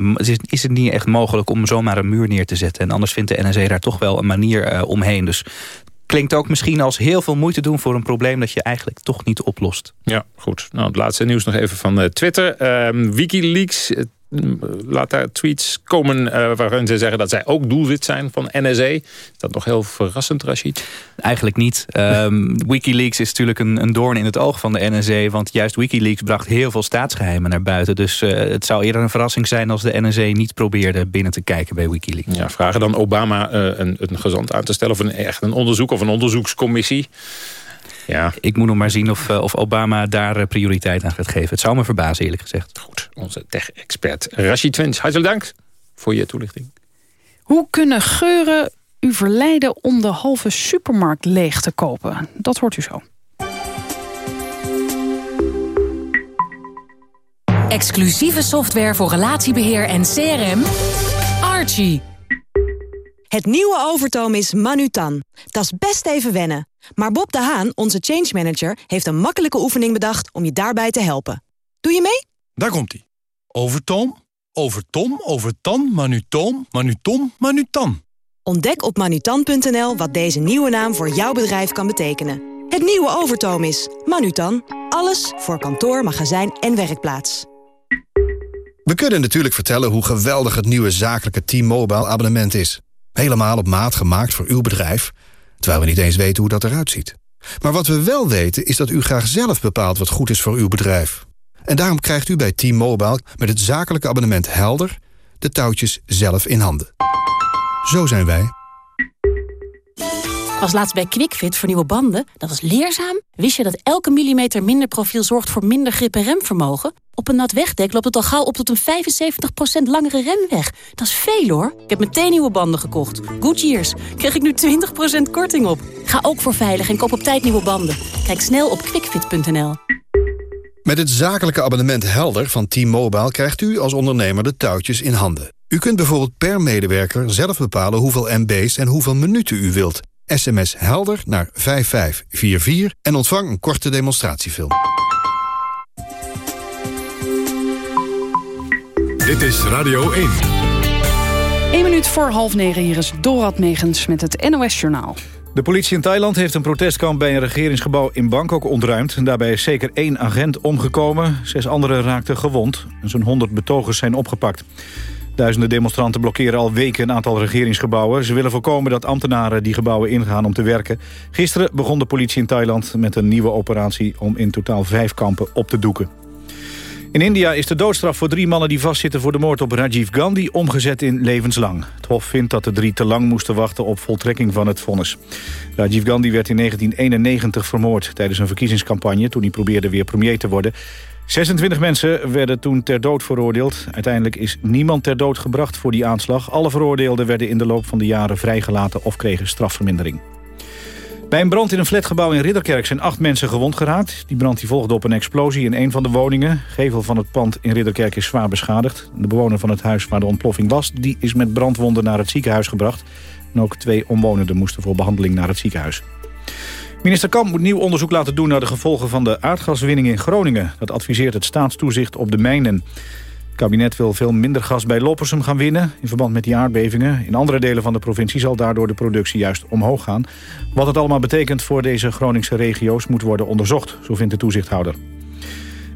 Is, het niet echt mogelijk om zomaar een muur neer te zetten. En anders vindt de NSA daar toch wel een manier uh, omheen. Dus klinkt ook misschien als heel veel moeite doen voor een probleem dat je eigenlijk toch niet oplost. Ja, goed. Nou, het laatste nieuws nog even van uh, Twitter. Uh, Wikileaks laat daar tweets komen uh, waarin ze zeggen dat zij ook doelwit zijn van NSA. Is dat nog heel verrassend, Rashid? Eigenlijk niet. Um, Wikileaks is natuurlijk een, een doorn in het oog van de NSA. Want juist Wikileaks bracht heel veel staatsgeheimen naar buiten. Dus uh, het zou eerder een verrassing zijn als de NSA niet probeerde binnen te kijken bij Wikileaks. Ja, vragen dan Obama uh, een, een gezant aan te stellen... of een, echt een onderzoek of een onderzoekscommissie... Ja. Ik moet nog maar zien of, uh, of Obama daar prioriteit aan gaat geven. Het zou me verbazen eerlijk gezegd. Goed, onze tech-expert Rashid Twins. Hartelijk dank voor je toelichting. Hoe kunnen geuren u verleiden om de halve supermarkt leeg te kopen? Dat hoort u zo. Exclusieve software voor relatiebeheer en CRM. Archie. Het nieuwe Overtoom is Manutan. Dat is best even wennen. Maar Bob de Haan, onze change manager, heeft een makkelijke oefening bedacht om je daarbij te helpen. Doe je mee? Daar komt-ie. Overtoom, overtom, overtan, manutoom, manutom, manutan. Ontdek op manutan.nl wat deze nieuwe naam voor jouw bedrijf kan betekenen. Het nieuwe Overtoom is Manutan. Alles voor kantoor, magazijn en werkplaats. We kunnen natuurlijk vertellen hoe geweldig het nieuwe zakelijke T-Mobile abonnement is. Helemaal op maat gemaakt voor uw bedrijf, terwijl we niet eens weten hoe dat eruit ziet. Maar wat we wel weten is dat u graag zelf bepaalt wat goed is voor uw bedrijf. En daarom krijgt u bij T-Mobile met het zakelijke abonnement Helder... de touwtjes zelf in handen. Zo zijn wij. Was laatst bij QuickFit voor nieuwe banden. Dat was leerzaam. Wist je dat elke millimeter minder profiel zorgt voor minder grip en remvermogen? Op een nat wegdek loopt het al gauw op tot een 75% langere remweg. Dat is veel hoor. Ik heb meteen nieuwe banden gekocht. Goodyears. Krijg ik nu 20% korting op. Ga ook voor veilig en koop op tijd nieuwe banden. Kijk snel op quickfit.nl. Met het zakelijke abonnement Helder van T-Mobile krijgt u als ondernemer de touwtjes in handen. U kunt bijvoorbeeld per medewerker zelf bepalen hoeveel MB's en hoeveel minuten u wilt. SMS Helder naar 5544 en ontvang een korte demonstratiefilm. Dit is Radio 1. 1 minuut voor half negen. Hier is Dorad Megens met het NOS-journaal. De politie in Thailand heeft een protestkamp bij een regeringsgebouw in Bangkok ontruimd. Daarbij is zeker één agent omgekomen. Zes anderen raakten gewond. Zo'n 100 betogers zijn opgepakt. Duizenden demonstranten blokkeren al weken een aantal regeringsgebouwen. Ze willen voorkomen dat ambtenaren die gebouwen ingaan om te werken. Gisteren begon de politie in Thailand met een nieuwe operatie... om in totaal vijf kampen op te doeken. In India is de doodstraf voor drie mannen die vastzitten voor de moord op Rajiv Gandhi omgezet in levenslang. Het Hof vindt dat de drie te lang moesten wachten op voltrekking van het vonnis. Rajiv Gandhi werd in 1991 vermoord tijdens een verkiezingscampagne toen hij probeerde weer premier te worden. 26 mensen werden toen ter dood veroordeeld. Uiteindelijk is niemand ter dood gebracht voor die aanslag. Alle veroordeelden werden in de loop van de jaren vrijgelaten of kregen strafvermindering. Bij een brand in een flatgebouw in Ridderkerk zijn acht mensen gewond geraakt. Die brand die volgde op een explosie in een van de woningen. Gevel van het pand in Ridderkerk is zwaar beschadigd. De bewoner van het huis waar de ontploffing was... die is met brandwonden naar het ziekenhuis gebracht. En ook twee omwonenden moesten voor behandeling naar het ziekenhuis. Minister Kamp moet nieuw onderzoek laten doen naar de gevolgen van de aardgaswinning in Groningen. Dat adviseert het staatstoezicht op de mijnen. Het kabinet wil veel minder gas bij Loppersum gaan winnen... in verband met die aardbevingen. In andere delen van de provincie zal daardoor de productie juist omhoog gaan. Wat het allemaal betekent voor deze Groningse regio's... moet worden onderzocht, zo vindt de toezichthouder.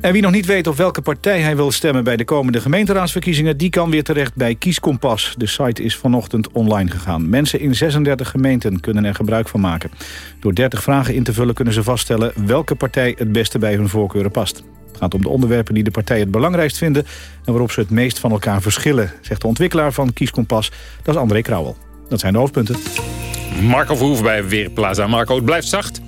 En wie nog niet weet op welke partij hij wil stemmen... bij de komende gemeenteraadsverkiezingen... die kan weer terecht bij Kieskompas. De site is vanochtend online gegaan. Mensen in 36 gemeenten kunnen er gebruik van maken. Door 30 vragen in te vullen kunnen ze vaststellen... welke partij het beste bij hun voorkeuren past. Het gaat om de onderwerpen die de partijen het belangrijkst vinden... en waarop ze het meest van elkaar verschillen, zegt de ontwikkelaar van Kieskompas. Dat is André Krauwel. Dat zijn de hoofdpunten. Marco Verhoeven bij Weerplaza. Marco, het blijft zacht.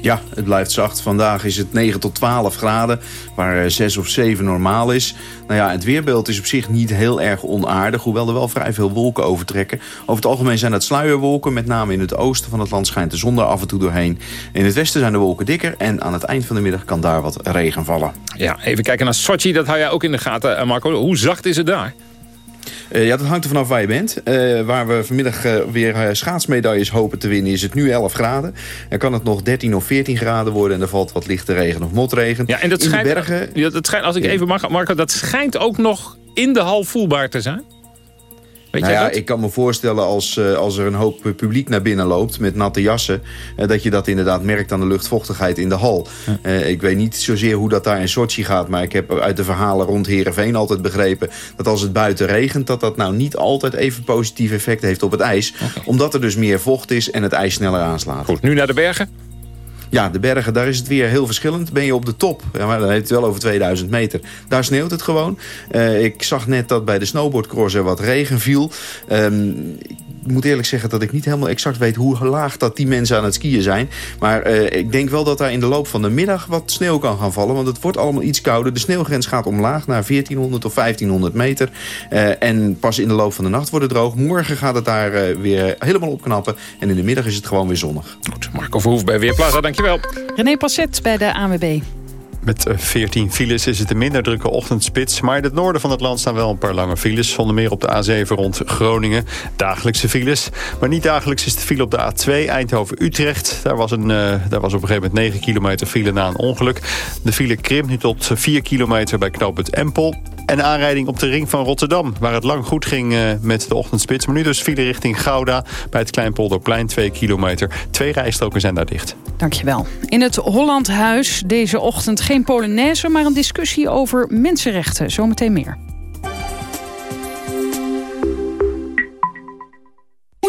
Ja, het blijft zacht. Vandaag is het 9 tot 12 graden, waar 6 of 7 normaal is. Nou ja, het weerbeeld is op zich niet heel erg onaardig... hoewel er wel vrij veel wolken overtrekken. Over het algemeen zijn het sluierwolken. Met name in het oosten van het land schijnt de zon er af en toe doorheen. In het westen zijn de wolken dikker... en aan het eind van de middag kan daar wat regen vallen. Ja, even kijken naar Sochi. Dat hou jij ook in de gaten, eh, Marco. Hoe zacht is het daar? Uh, ja, dat hangt er vanaf waar je bent. Uh, waar we vanmiddag uh, weer schaatsmedailles hopen te winnen... is het nu 11 graden. En kan het nog 13 of 14 graden worden... en er valt wat lichte regen of motregen. Ja, en dat schijnt, bergen... Dat schijnt, als ik even mag, Marco... dat schijnt ook nog in de hal voelbaar te zijn. Weet nou jij ja, dat? ik kan me voorstellen als, uh, als er een hoop publiek naar binnen loopt met natte jassen, uh, dat je dat inderdaad merkt aan de luchtvochtigheid in de hal. Ja. Uh, ik weet niet zozeer hoe dat daar in Sochi gaat, maar ik heb uit de verhalen rond Heerenveen altijd begrepen dat als het buiten regent, dat dat nou niet altijd even positief effect heeft op het ijs. Okay. Omdat er dus meer vocht is en het ijs sneller aanslaat. Goed, nu naar de bergen. Ja, de bergen, daar is het weer heel verschillend. Ben je op de top, maar dan heeft het wel over 2000 meter. Daar sneeuwt het gewoon. Uh, ik zag net dat bij de snowboardcross er wat regen viel. Ik moet eerlijk zeggen dat ik niet helemaal exact weet hoe laag dat die mensen aan het skiën zijn. Maar uh, ik denk wel dat daar in de loop van de middag wat sneeuw kan gaan vallen. Want het wordt allemaal iets kouder. De sneeuwgrens gaat omlaag naar 1400 of 1500 meter. Uh, en pas in de loop van de nacht wordt het droog. Morgen gaat het daar uh, weer helemaal opknappen. En in de middag is het gewoon weer zonnig. Goed, Marco Verhoef bij Weerplaza, dankjewel. René Passet bij de ANWB. Met 14 files is het een minder drukke ochtendspits. Maar in het noorden van het land staan wel een paar lange files. Zonder meer op de A7 rond Groningen. Dagelijkse files. Maar niet dagelijks is de file op de A2 Eindhoven-Utrecht. Daar, was een, uh, daar was op een gegeven moment 9 kilometer file na een ongeluk. De file krimpt nu tot 4 kilometer bij knooppunt Empel. En aanrijding op de ring van Rotterdam, waar het lang goed ging met de ochtendspits. Maar nu dus file richting Gouda bij het Kleinpolderplein, 2 kilometer. Twee rijstroken zijn daar dicht. Dankjewel. In het Hollandhuis deze ochtend geen Polonaise, maar een discussie over mensenrechten. Zometeen meer.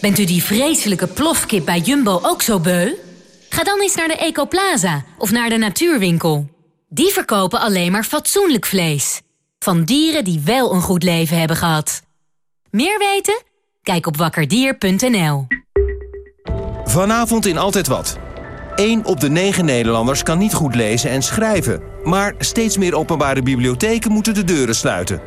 Bent u die vreselijke plofkip bij Jumbo ook zo beu? Ga dan eens naar de Ecoplaza of naar de Natuurwinkel. Die verkopen alleen maar fatsoenlijk vlees. Van dieren die wel een goed leven hebben gehad. Meer weten? Kijk op wakkerdier.nl. Vanavond in Altijd Wat. 1 op de 9 Nederlanders kan niet goed lezen en schrijven. Maar steeds meer openbare bibliotheken moeten de deuren sluiten.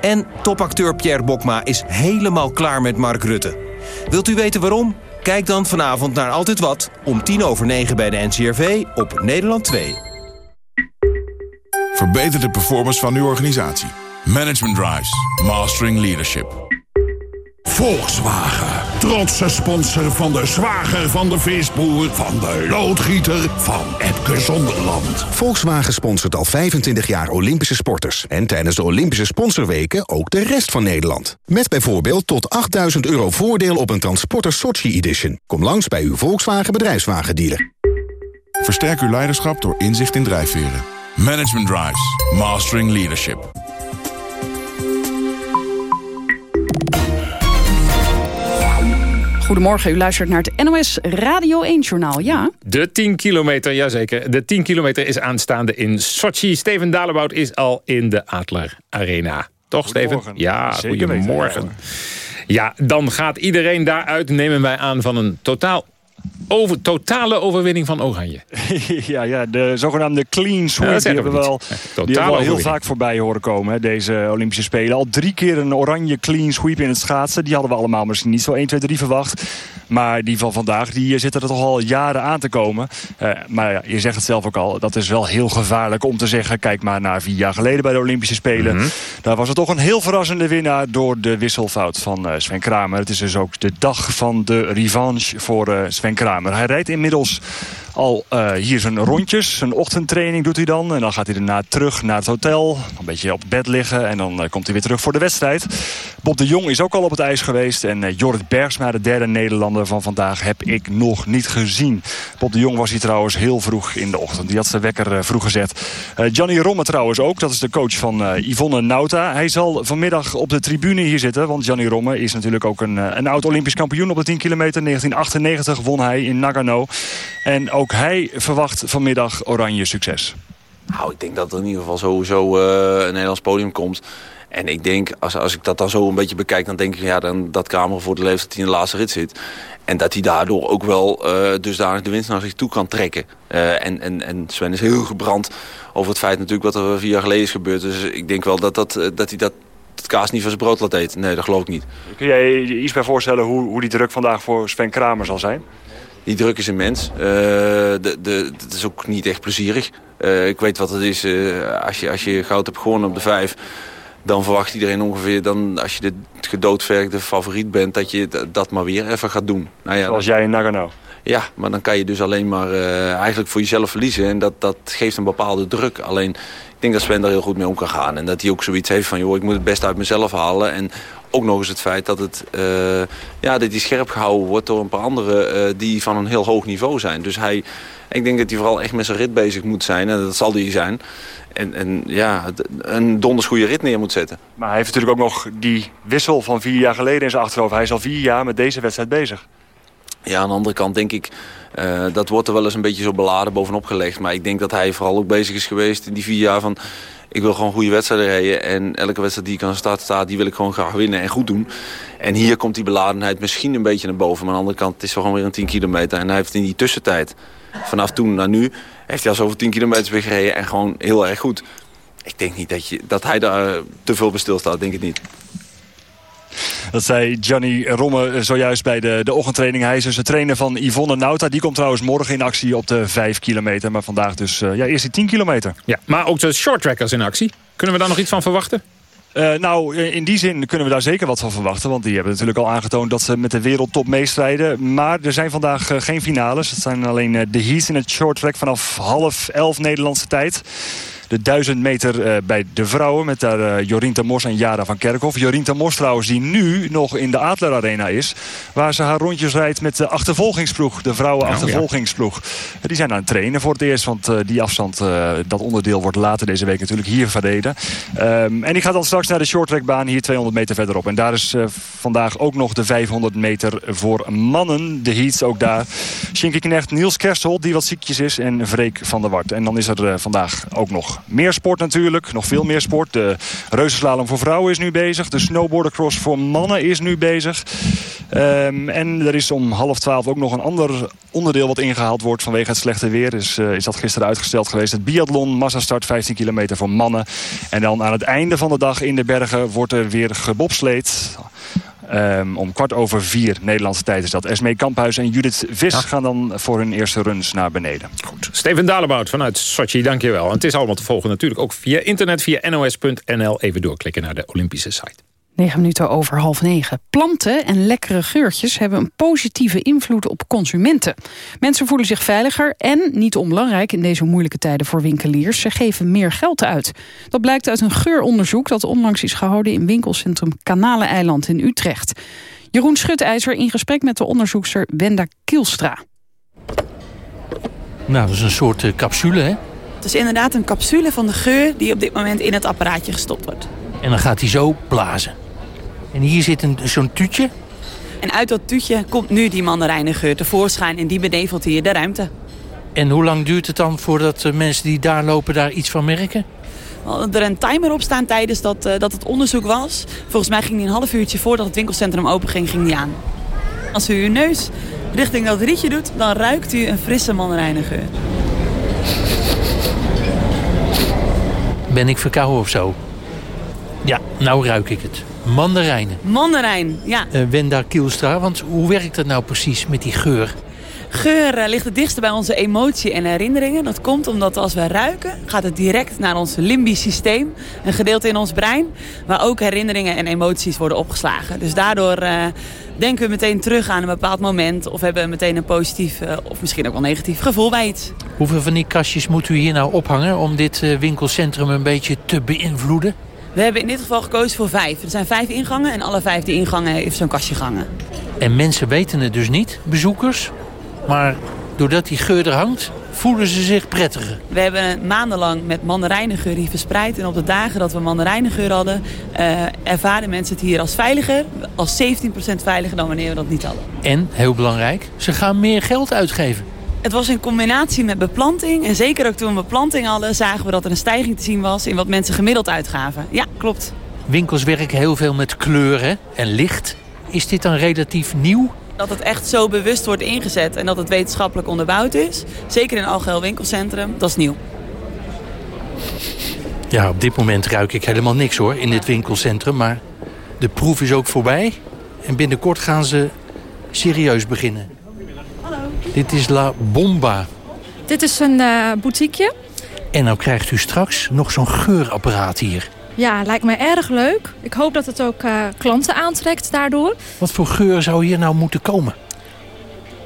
En topacteur Pierre Bokma is helemaal klaar met Mark Rutte. Wilt u weten waarom? Kijk dan vanavond naar Altijd Wat om tien over negen bij de NCRV op Nederland 2. Verbeter de performance van uw organisatie. Management Drives. Mastering Leadership. Volkswagen. Trotse sponsor van de zwager van de visboer... van de loodgieter van Epke Zonderland. Volkswagen sponsort al 25 jaar Olympische sporters. En tijdens de Olympische sponsorweken ook de rest van Nederland. Met bijvoorbeeld tot 8000 euro voordeel op een Transporter Sochi Edition. Kom langs bij uw Volkswagen bedrijfswagendealer. Versterk uw leiderschap door inzicht in drijfveren. Management Drives. Mastering Leadership. Goedemorgen, u luistert naar het NOS Radio 1-journaal, ja? De 10 kilometer, jazeker. De 10 kilometer is aanstaande in Sochi. Steven Dalebout is al in de Adler Arena. Toch, Steven? Ja, goedemorgen. Ja, dan gaat iedereen daaruit, nemen wij aan, van een totaal over, totale overwinning van Oranje. ja, ja, de zogenaamde clean sweep. die hebben we wel, die hebben we heel vaak voorbij horen komen. Hè, deze Olympische Spelen. Al drie keer een oranje clean sweep in het schaatsen. Die hadden we allemaal misschien niet zo 1, 2, 3 verwacht. Maar die van vandaag die zitten er toch al jaren aan te komen. Uh, maar ja, je zegt het zelf ook al. Dat is wel heel gevaarlijk om te zeggen. Kijk maar naar vier jaar geleden bij de Olympische Spelen. Mm -hmm. Daar was het toch een heel verrassende winnaar door de wisselfout van uh, Sven Kramer. Het is dus ook de dag van de revanche voor uh, Sven Kramer. Hij rijdt inmiddels al uh, hier zijn rondjes. Zijn ochtendtraining doet hij dan. En dan gaat hij daarna terug naar het hotel. Een beetje op bed liggen. En dan uh, komt hij weer terug voor de wedstrijd. Bob de Jong is ook al op het ijs geweest. En uh, Jorrit Bergsma, de derde Nederlander van vandaag, heb ik nog niet gezien. Bob de Jong was hier trouwens heel vroeg in de ochtend. Die had zijn wekker vroeg gezet. Gianni Romme trouwens ook. Dat is de coach van Yvonne Nauta. Hij zal vanmiddag op de tribune hier zitten. Want Gianni Romme is natuurlijk ook een, een oud Olympisch kampioen op de 10 kilometer. 1998 won hij in Nagano. En ook hij verwacht vanmiddag oranje succes. Nou, ik denk dat er in ieder geval sowieso uh, een Nederlands podium komt. En ik denk, als, als ik dat dan zo een beetje bekijk... dan denk ik ja, dan, dat Kamer voor de leeftijd in de laatste rit zit. En dat hij daardoor ook wel uh, dusdanig de winst naar zich toe kan trekken. Uh, en, en, en Sven is heel gebrand over het feit natuurlijk wat er vier jaar geleden is gebeurd. Dus ik denk wel dat, dat, dat hij dat het kaas niet van zijn brood laat eten. Nee, dat geloof ik niet. Kun jij je iets bij voorstellen hoe, hoe die druk vandaag voor Sven Kramer zal zijn? Die druk is immens. Uh, de, de, het is ook niet echt plezierig. Uh, ik weet wat het is. Uh, als, je, als je goud hebt gewonnen op de vijf... dan verwacht iedereen ongeveer... Dan, als je de gedoodverkte favoriet bent... dat je dat maar weer even gaat doen. Nou ja, Zoals jij in Nagano. Ja, maar dan kan je dus alleen maar eigenlijk voor jezelf verliezen. En dat, dat geeft een bepaalde druk. Alleen, ik denk dat Sven daar heel goed mee om kan gaan. En dat hij ook zoiets heeft van... joh, ik moet het best uit mezelf halen. En ook nog eens het feit dat, het, uh, ja, dat hij scherp gehouden wordt door een paar anderen uh, die van een heel hoog niveau zijn. Dus hij, ik denk dat hij vooral echt met zijn rit bezig moet zijn. En dat zal hij zijn. En, en ja, een donders goede rit neer moet zetten. Maar hij heeft natuurlijk ook nog die wissel van vier jaar geleden in zijn achterhoofd. Hij is al vier jaar met deze wedstrijd bezig. Ja, aan de andere kant denk ik, uh, dat wordt er wel eens een beetje zo beladen bovenop gelegd. Maar ik denk dat hij vooral ook bezig is geweest in die vier jaar van... ik wil gewoon goede wedstrijden rijden. En elke wedstrijd die ik aan de start sta, die wil ik gewoon graag winnen en goed doen. En hier komt die beladenheid misschien een beetje naar boven. Maar aan de andere kant, het is gewoon weer een 10 kilometer. En hij heeft in die tussentijd, vanaf toen naar nu... heeft hij al zoveel 10 kilometers weer gereden en gewoon heel erg goed. Ik denk niet dat, je, dat hij daar te veel bij stilstaat, denk ik niet. Dat zei Gianni Romme zojuist bij de, de ochtendtraining. Hij is dus de trainer van Yvonne Nauta. Die komt trouwens morgen in actie op de 5 kilometer. Maar vandaag dus uh, ja, eerst die 10 kilometer. Ja, maar ook de shorttrackers in actie. Kunnen we daar nog iets van verwachten? Uh, nou, in die zin kunnen we daar zeker wat van verwachten. Want die hebben natuurlijk al aangetoond dat ze met de wereldtop meestrijden. Maar er zijn vandaag uh, geen finales. Het zijn alleen uh, de heats in het shorttrack vanaf half elf Nederlandse tijd de 1000 meter uh, bij de vrouwen. Met daar uh, Jorien Mos en Jara van Kerkhoff. Jorien Mos trouwens die nu nog in de Adler Arena is. Waar ze haar rondjes rijdt met de achtervolgingsploeg. De vrouwen achtervolgingsploeg. Oh, ja. Die zijn aan het trainen voor het eerst. Want die afstand, dat onderdeel wordt later deze week natuurlijk hier verreden. Um, en die gaat dan straks naar de shorttrackbaan hier 200 meter verderop. En daar is vandaag ook nog de 500 meter voor mannen. De heats ook daar. Shinky Knecht, Niels Kerstel die wat ziekjes is. En Freek van der Wart. En dan is er vandaag ook nog meer sport natuurlijk. Nog veel meer sport. De reuzenslalom voor vrouwen is nu bezig. De snowboardercross voor mannen is nu bezig. Um, en er is om half twaalf ook nog een ander onderdeel wat ingehaald wordt vanwege het slechte weer. Uh, is dat gisteren uitgesteld geweest. Het biathlon, massastart 15 kilometer voor mannen. En dan aan het einde van de dag in de bergen wordt er weer gebobsleed. Um, om kwart over vier Nederlandse tijd is dat. Esmee Kamphuis en Judith Vis gaan dan voor hun eerste runs naar beneden. Goed. Steven Dalebout vanuit Sochi, dankjewel. En het is allemaal te volgen natuurlijk ook via internet, via nos.nl. Even doorklikken naar de Olympische site. 9 minuten over half negen. Planten en lekkere geurtjes hebben een positieve invloed op consumenten. Mensen voelen zich veiliger en, niet onbelangrijk in deze moeilijke tijden voor winkeliers, ze geven meer geld uit. Dat blijkt uit een geuronderzoek dat onlangs is gehouden in winkelcentrum Kanaleneiland in Utrecht. Jeroen Schutijzer in gesprek met de onderzoekster Wenda Kielstra. Nou, dat is een soort uh, capsule, hè? Het is inderdaad een capsule van de geur die op dit moment in het apparaatje gestopt wordt. En dan gaat hij zo blazen. En hier zit zo'n tuutje. En uit dat tuutje komt nu die mandarijnengeur tevoorschijn... en die benevelt hier de ruimte. En hoe lang duurt het dan voordat de mensen die daar lopen daar iets van merken? er een timer op staan tijdens dat, uh, dat het onderzoek was. Volgens mij ging die een half uurtje voordat het winkelcentrum open ging, ging die aan. Als u uw neus richting dat rietje doet, dan ruikt u een frisse mandarijnengeur. Ben ik verkouden of zo? Ja, nou ruik ik het. Mandarijnen. Mandarijn, ja. Uh, Wenda Kielstra, want hoe werkt dat nou precies met die geur? Geur uh, ligt het dichtst bij onze emotie en herinneringen. Dat komt omdat als we ruiken, gaat het direct naar ons limbisch systeem. Een gedeelte in ons brein, waar ook herinneringen en emoties worden opgeslagen. Dus daardoor uh, denken we meteen terug aan een bepaald moment... of hebben we meteen een positief of misschien ook wel negatief gevoel bij iets. Hoeveel van die kastjes moet u hier nou ophangen... om dit winkelcentrum een beetje te beïnvloeden? We hebben in dit geval gekozen voor vijf. Er zijn vijf ingangen en alle vijf die ingangen heeft zo'n kastje gangen. En mensen weten het dus niet, bezoekers. Maar doordat die geur er hangt, voelen ze zich prettiger. We hebben maandenlang met mandarijnengeur hier verspreid. En op de dagen dat we mandarijnengeur hadden... Uh, ervaren mensen het hier als veiliger. Als 17% veiliger dan wanneer we dat niet hadden. En, heel belangrijk, ze gaan meer geld uitgeven. Het was in combinatie met beplanting. En zeker ook toen we beplanting hadden... zagen we dat er een stijging te zien was in wat mensen gemiddeld uitgaven. Ja, klopt. Winkels werken heel veel met kleuren en licht. Is dit dan relatief nieuw? Dat het echt zo bewust wordt ingezet en dat het wetenschappelijk onderbouwd is. Zeker in een algeheel winkelcentrum, dat is nieuw. Ja, op dit moment ruik ik helemaal niks hoor in dit winkelcentrum. Maar de proef is ook voorbij. En binnenkort gaan ze serieus beginnen. Dit is La Bomba. Dit is een uh, boutiqueje. En nou krijgt u straks nog zo'n geurapparaat hier. Ja, lijkt me erg leuk. Ik hoop dat het ook uh, klanten aantrekt daardoor. Wat voor geur zou hier nou moeten komen?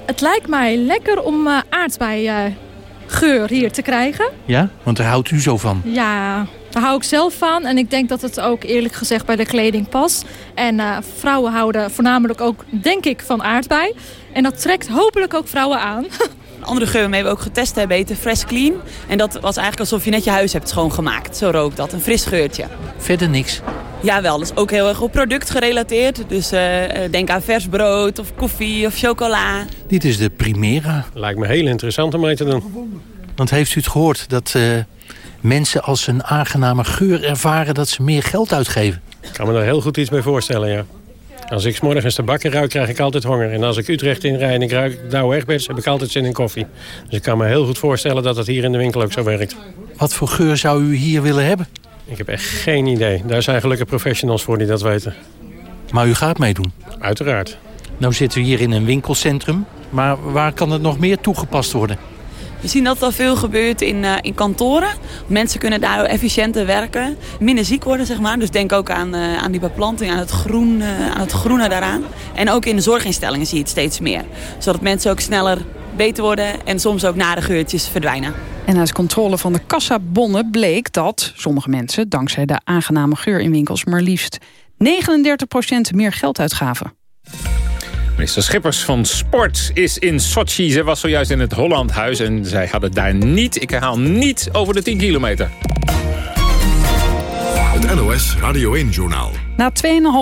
Het lijkt mij lekker om uh, aardbeigeur hier te krijgen. Ja, want daar houdt u zo van. Ja, daar hou ik zelf van. En ik denk dat het ook eerlijk gezegd bij de kleding past. En uh, vrouwen houden voornamelijk ook, denk ik, van aardbei. En dat trekt hopelijk ook vrouwen aan. Een andere geur waarmee we ook getest hebben heette Fresh Clean. En dat was eigenlijk alsof je net je huis hebt schoongemaakt. Zo rookt dat, een fris geurtje. Verder niks? Jawel, dat is ook heel erg op product gerelateerd. Dus uh, denk aan vers brood of koffie of chocola. Dit is de Primera. Lijkt me heel interessant om mee te doen. Want heeft u het gehoord dat uh, mensen als een aangename geur ervaren... dat ze meer geld uitgeven? Ik kan me daar heel goed iets bij voorstellen, ja. Als ik morgens de bakken ruik, krijg ik altijd honger. En als ik Utrecht inrijd en ik ruik Douwe Egberts... heb ik altijd zin in koffie. Dus ik kan me heel goed voorstellen dat het hier in de winkel ook zo werkt. Wat voor geur zou u hier willen hebben? Ik heb echt geen idee. Daar zijn gelukkig professionals voor die dat weten. Maar u gaat meedoen? Uiteraard. Nou zitten we hier in een winkelcentrum. Maar waar kan het nog meer toegepast worden? We zien dat er veel gebeurt in, uh, in kantoren. Mensen kunnen daar efficiënter werken. Minder ziek worden, zeg maar. Dus denk ook aan, uh, aan die beplanting, aan het, groen, uh, aan het groene daaraan. En ook in de zorginstellingen zie je het steeds meer. Zodat mensen ook sneller beter worden en soms ook nare geurtjes verdwijnen. En uit controle van de kassabonnen bleek dat sommige mensen... dankzij de aangename geur in winkels maar liefst 39% meer geld uitgaven. Minister Schippers van Sport is in Sochi. Ze was zojuist in het Hollandhuis en zij hadden daar niet, ik herhaal niet, over de 10 kilometer. Het NOS Radio 1-journaal. Na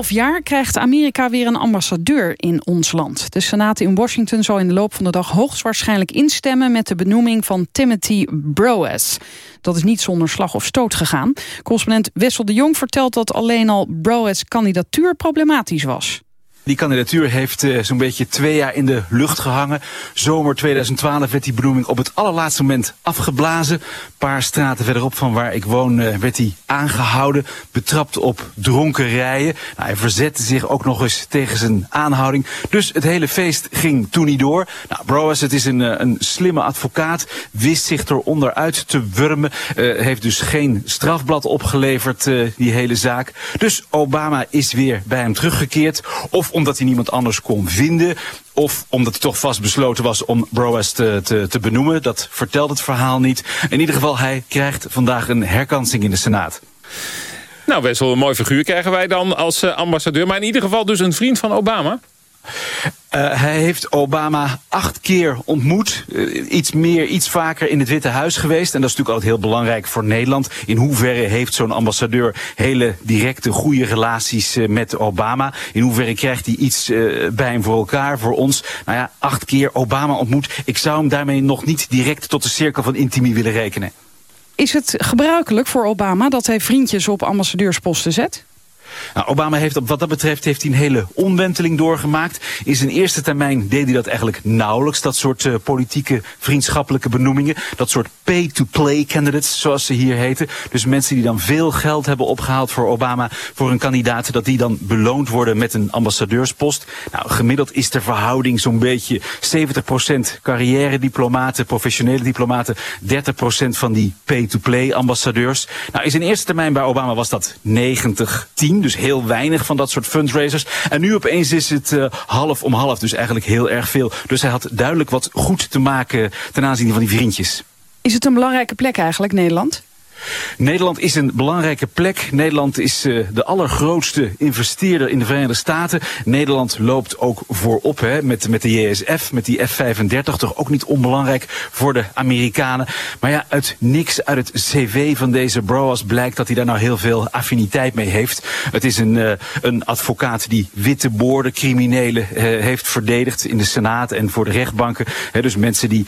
2,5 jaar krijgt Amerika weer een ambassadeur in ons land. De Senaat in Washington zal in de loop van de dag hoogstwaarschijnlijk instemmen... met de benoeming van Timothy Broas. Dat is niet zonder slag of stoot gegaan. Correspondent Wessel de Jong vertelt dat alleen al Broas' kandidatuur problematisch was. Die kandidatuur heeft uh, zo'n beetje twee jaar in de lucht gehangen. Zomer 2012 werd die benoeming op het allerlaatste moment afgeblazen. Een paar straten verderop van waar ik woon uh, werd hij aangehouden. Betrapt op dronken rijen. Nou, hij verzette zich ook nog eens tegen zijn aanhouding. Dus het hele feest ging toen niet door. Nou, Broas, het is een, uh, een slimme advocaat. Wist zich eronder uit te wurmen. heeft dus geen strafblad opgeleverd, die hele zaak. Dus Obama is weer bij hem teruggekeerd. Of omdat hij niemand anders kon vinden. Of omdat hij toch vastbesloten was om Broas te, te, benoemen. Dat vertelt het verhaal niet. In ieder geval, hij krijgt vandaag een herkansing in de Senaat. Nou, best wel een mooi figuur krijgen wij dan als uh, ambassadeur. Maar in ieder geval dus een vriend van Obama. Uh, hij heeft Obama acht keer ontmoet. Uh, iets meer, iets vaker in het Witte Huis geweest. En dat is natuurlijk altijd heel belangrijk voor Nederland. In hoeverre heeft zo'n ambassadeur hele directe, goede relaties uh, met Obama? In hoeverre krijgt hij iets bij hem voor elkaar, voor ons? Nou ja, acht keer Obama ontmoet. Ik zou hem daarmee nog niet direct tot de cirkel van intimie willen rekenen. Is het gebruikelijk voor Obama dat hij vriendjes op ambassadeursposten zet? Nou, Obama heeft op wat dat betreft heeft hij een hele omwenteling doorgemaakt. In zijn eerste termijn deed hij dat eigenlijk nauwelijks. Dat soort uh, politieke vriendschappelijke benoemingen. Dat soort pay-to-play candidates, zoals ze hier heten. Dus mensen die dan veel geld hebben opgehaald voor Obama, voor een kandidaat, dat die dan beloond worden met een ambassadeurspost. Nou, gemiddeld is de verhouding zo'n beetje 70% carrière-diplomaten, professionele diplomaten, 30% van die pay-to-play ambassadeurs. Nou, in zijn eerste termijn bij Obama was dat 90-10. Dus heel weinig van dat soort fundraisers. En nu opeens is het uh, half om half. Dus eigenlijk heel erg veel. Dus hij had duidelijk wat goed te maken ten aanzien van die vriendjes. Is het een belangrijke plek eigenlijk, Nederland? Nederland is een belangrijke plek. Nederland is uh, de allergrootste investeerder in de Verenigde Staten. Nederland loopt ook voorop hè, met, met de JSF, met die F-35. Toch ook niet onbelangrijk voor de Amerikanen. Maar ja, uit niks uit het cv van deze Broas blijkt dat hij daar nou heel veel affiniteit mee heeft. Het is een, uh, een advocaat die witte boorden criminelen uh, heeft verdedigd in de Senaat en voor de rechtbanken. Dus mensen die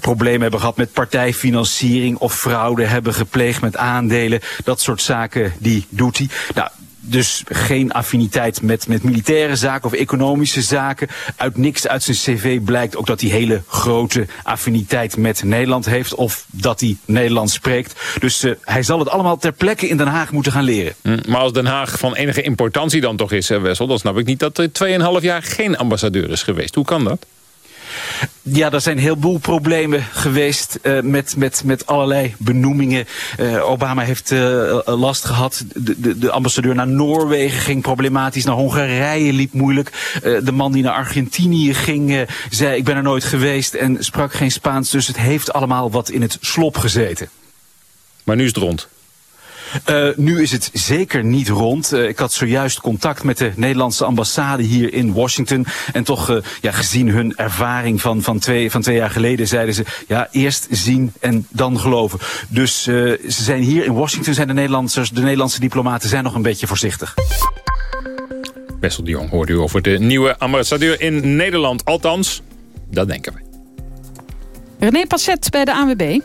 problemen hebben gehad met partijfinanciering of fraude hebben gepleegd met aandelen. Dat soort zaken, die doet hij. Nou, dus geen affiniteit met, met militaire zaken of economische zaken. Uit niks uit zijn cv blijkt ook dat hij hele grote affiniteit met Nederland heeft. Of dat hij Nederlands spreekt. Dus uh, hij zal het allemaal ter plekke in Den Haag moeten gaan leren. Mm, maar als Den Haag van enige importantie dan toch is, Wessel... dan snap ik niet dat er 2,5 jaar geen ambassadeur is geweest. Hoe kan dat? Ja, er zijn heel veel problemen geweest uh, met, met, met allerlei benoemingen. Uh, Obama heeft uh, last gehad. De, de, de, ambassadeur naar Noorwegen ging problematisch. Naar Hongarije liep moeilijk. de man die naar Argentinië ging zei ik ben er nooit geweest en sprak geen Spaans. Dus het heeft allemaal wat in het slop gezeten. Maar nu is het rond. Uh, nu is het zeker niet rond. Uh, ik had zojuist contact met de Nederlandse ambassade hier in Washington. En toch, uh, ja, gezien hun ervaring van, van, twee, van twee jaar geleden, zeiden ze... ja, eerst zien en dan geloven. Dus ze zijn hier in Washington, zijn de Nederlanders, de Nederlandse diplomaten zijn nog een beetje voorzichtig. Wessel de Jong hoort u over de nieuwe ambassadeur in Nederland. Althans, dat denken we. René Passet bij de ANWB.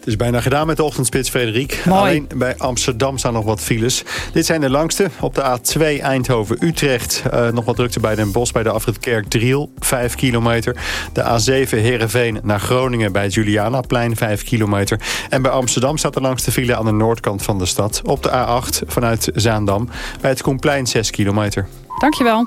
Het is bijna gedaan met de ochtendspits, Frederik. Mooi. Alleen bij Amsterdam staan nog wat files. Dit zijn de langste. Op de A2 Eindhoven-Utrecht. Uh, nog wat drukte bij Den Bosch bij de afrit Kerk-Driel. 5 kilometer. De A7 Heerenveen naar Groningen bij Julianaplein. 5 kilometer. En bij Amsterdam staat de langste file aan de noordkant van de stad. Op de A8 vanuit Zaandam. Bij het Koenplein 6 kilometer. Dankjewel.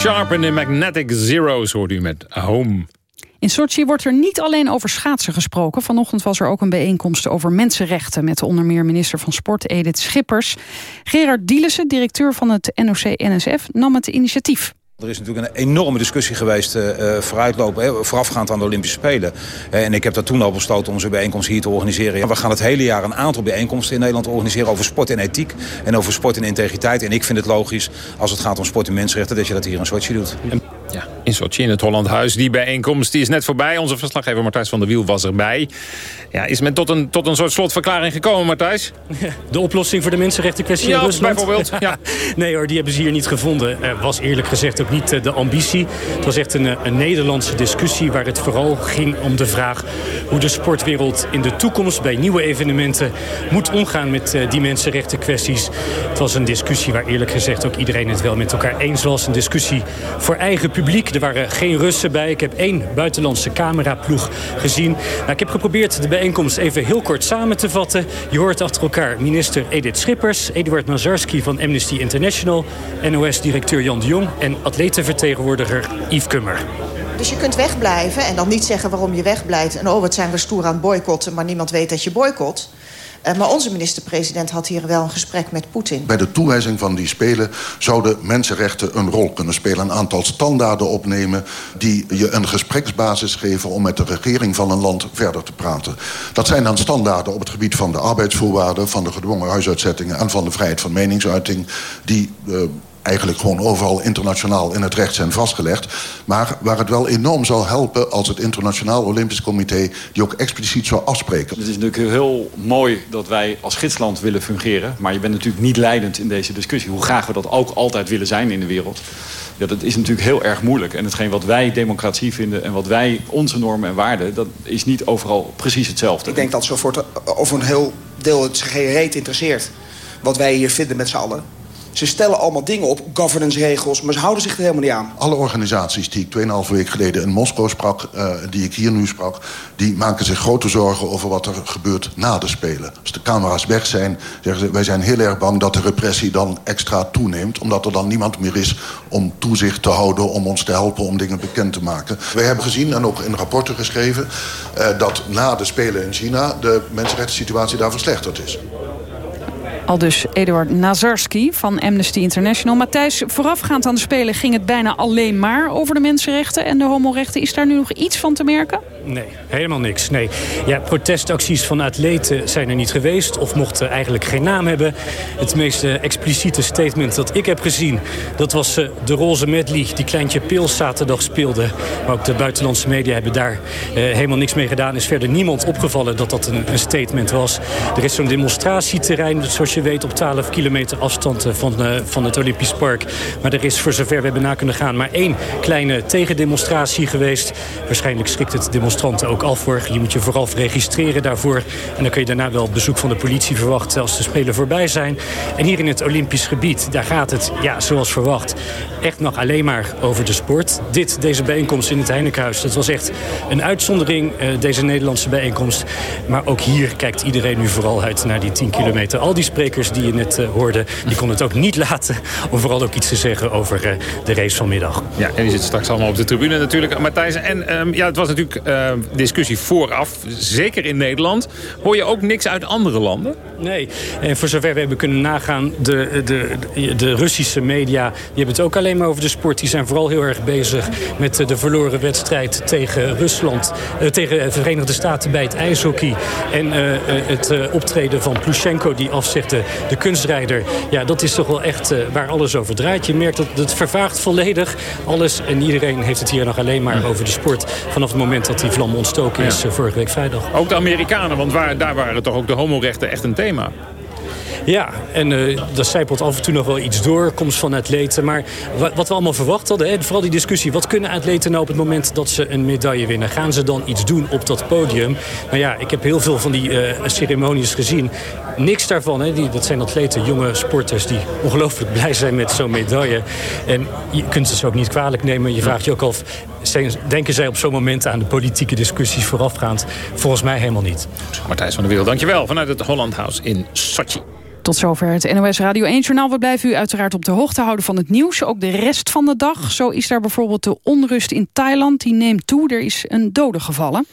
Sharp en de Magnetic Zeros hoort u met Home. In Sochi wordt er niet alleen over schaatsen gesproken. Vanochtend was er ook een bijeenkomst over mensenrechten... met onder meer minister van Sport Edith Schippers. Gerard Dielissen, directeur van het NOC-NSF, nam het initiatief. Er is natuurlijk een enorme discussie geweest uh, vooruitlopen, voorafgaand aan de Olympische Spelen. En ik heb daar toen al besloten om zo'n bijeenkomst hier te organiseren. We gaan het hele jaar een aantal bijeenkomsten in Nederland organiseren over sport en ethiek. En over sport en integriteit. En ik vind het logisch, als het gaat om sport en mensenrechten, dat je dat hier in Sochi doet. Ja, in Sochi, in het Hollandhuis. Die bijeenkomst die is net voorbij. Onze verslaggever Martijs van der Wiel was erbij. Ja, is men tot een, tot een soort slotverklaring gekomen, Martijs? De oplossing voor de mensenrechten kwestie ja, in Rusland? bijvoorbeeld. Ja. nee hoor, die hebben ze hier niet gevonden. Was eerlijk gezegd ook niet eh, de ambitie. Het was echt een, eh, een Nederlandse discussie waar het vooral ging om de vraag... hoe de sportwereld in de toekomst bij nieuwe evenementen moet omgaan met uh, die mensenrechten kwesties. Het was een discussie waar eerlijk gezegd ook iedereen het wel met elkaar eens was. Een discussie voor eigen publiek. Er waren geen Russen bij. Ik heb één buitenlandse cameraploeg gezien. Nou, ik heb geprobeerd de bijeenkomst even heel kort samen te vatten. Je hoort achter elkaar minister Edith Schippers... Eduard Nazarski van Amnesty International... NOS-directeur Jan de Jong... en atletenvertegenwoordiger Yves Kummer. Dus je kunt wegblijven en dan niet zeggen waarom je wegblijft... en oh, wat zijn we stoer aan het boycotten, maar niemand weet dat je boycott... Uh, maar onze minister-president had hier wel een gesprek met Poetin. Bij de toewijzing van die Spelen zouden mensenrechten een rol kunnen spelen. Een aantal standaarden opnemen die je een gespreksbasis geven... om met de regering van een land verder te praten. Dat zijn dan standaarden op het gebied van de arbeidsvoorwaarden... van de gedwongen huisuitzettingen en van de vrijheid van meningsuiting... die uh, eigenlijk gewoon overal internationaal in het recht zijn vastgelegd. Maar waar het wel enorm zou helpen als het Internationaal Olympisch Comité... die ook expliciet zou afspreken. Het is natuurlijk heel mooi dat wij als gidsland willen fungeren. Maar je bent natuurlijk niet leidend in deze discussie. Hoe graag we dat ook altijd willen zijn in de wereld. Ja, dat is natuurlijk heel erg moeilijk. En hetgeen wat wij democratie vinden en wat wij onze normen en waarden... dat is niet overal precies hetzelfde. Ik denk dat zo voor over een heel deel het geen reet interesseert... wat wij hier vinden met z'n allen. Ze stellen allemaal dingen op, governance-regels, maar ze houden zich er helemaal niet aan. Alle organisaties die ik 2,5 week geleden in Moskou sprak... Uh, die ik hier nu sprak, die maken zich grote zorgen over wat er gebeurt na de Spelen. Als de camera's weg zijn, zeggen ze... wij zijn heel erg bang dat de repressie dan extra toeneemt... omdat er dan niemand meer is om toezicht te houden... om ons te helpen om dingen bekend te maken. Wij hebben gezien en ook in rapporten geschreven... Uh, dat na de Spelen in China de mensenrechten situatie daar verslechterd is. Al dus Eduard Nazarski van Amnesty International. Matthijs, voorafgaand aan de Spelen ging het bijna alleen maar over de mensenrechten en de homorechten. Is daar nu nog iets van te merken? Nee, helemaal niks. Nee. Ja, protestacties van atleten zijn er niet geweest of mochten eigenlijk geen naam hebben. Het meest uh, expliciete statement dat ik heb gezien... dat was uh, de roze medley die Kleintje Pils zaterdag speelde. Maar ook de buitenlandse media hebben daar uh, helemaal niks mee gedaan. Is verder niemand opgevallen dat dat een, een statement was. Er is zo'n demonstratieterrein, zoals je weet... op 12 kilometer afstand van, van het Olympisch Park. Maar er is, voor zover we hebben na kunnen gaan... maar één kleine tegendemonstratie geweest. Waarschijnlijk schrikt het demonstratie demonstranten ook af voor. Je moet je vooral registreren daarvoor. En dan kun je daarna wel bezoek van de politie verwachten als de Spelen voorbij zijn. En hier in het Olympisch gebied, daar gaat het, ja, zoals verwacht, echt nog alleen maar over de sport. Dit, deze bijeenkomst in het Heinekenhuis, dat was echt een uitzondering, uh, deze Nederlandse bijeenkomst. Maar ook hier kijkt iedereen nu vooral uit naar die 10 kilometer. Al die sprekers die je net uh, hoorde, die konden het ook niet laten om vooral ook iets te zeggen over uh, de race vanmiddag. Ja, en die zitten straks allemaal op de tribune natuurlijk, Matthijs. En um, ja, het was natuurlijk discussie vooraf, zeker in Nederland. Hoor je ook niks uit andere landen? Nee, en voor zover we hebben kunnen nagaan, de, de, de Russische media... die hebben het ook alleen maar over de sport. Die zijn vooral heel erg bezig met de verloren wedstrijd tegen Rusland... Uh, tegen de Verenigde Staten bij het ijshockey. En uh, het optreden van Plushenko die afzegt de, de kunstrijder. Ja, dat is toch wel echt waar alles over draait. Je merkt dat het vervaagt volledig alles. En iedereen heeft het hier nog alleen maar over de sport. Vanaf het moment dat die vlam ontstoken is vorige week vrijdag. Ook de Amerikanen, want waar, daar waren toch ook de homorechten echt een thema. Ja, en uh, daar zijpelt af en toe nog wel iets door, komst van atleten. Maar wat we allemaal verwacht hadden, hè, vooral die discussie... wat kunnen atleten nou op het moment dat ze een medaille winnen? Gaan ze dan iets doen op dat podium? Nou ja, ik heb heel veel van die uh, ceremonies gezien. Niks daarvan, hè. Die, dat zijn atleten, jonge sporters... die ongelooflijk blij zijn met zo'n medaille. En je kunt ze ook niet kwalijk nemen. Je vraagt je ook af, denken zij op zo'n moment aan de politieke discussies voorafgaand? Volgens mij helemaal niet. Martijs van der Wiel, dankjewel. Vanuit het Holland House in Sochi. Tot zover het NOS Radio 1-journaal. We blijven u uiteraard op de hoogte houden van het nieuws. Ook de rest van de dag. Zo is daar bijvoorbeeld de onrust in Thailand. Die neemt toe. Er is een dode gevallen.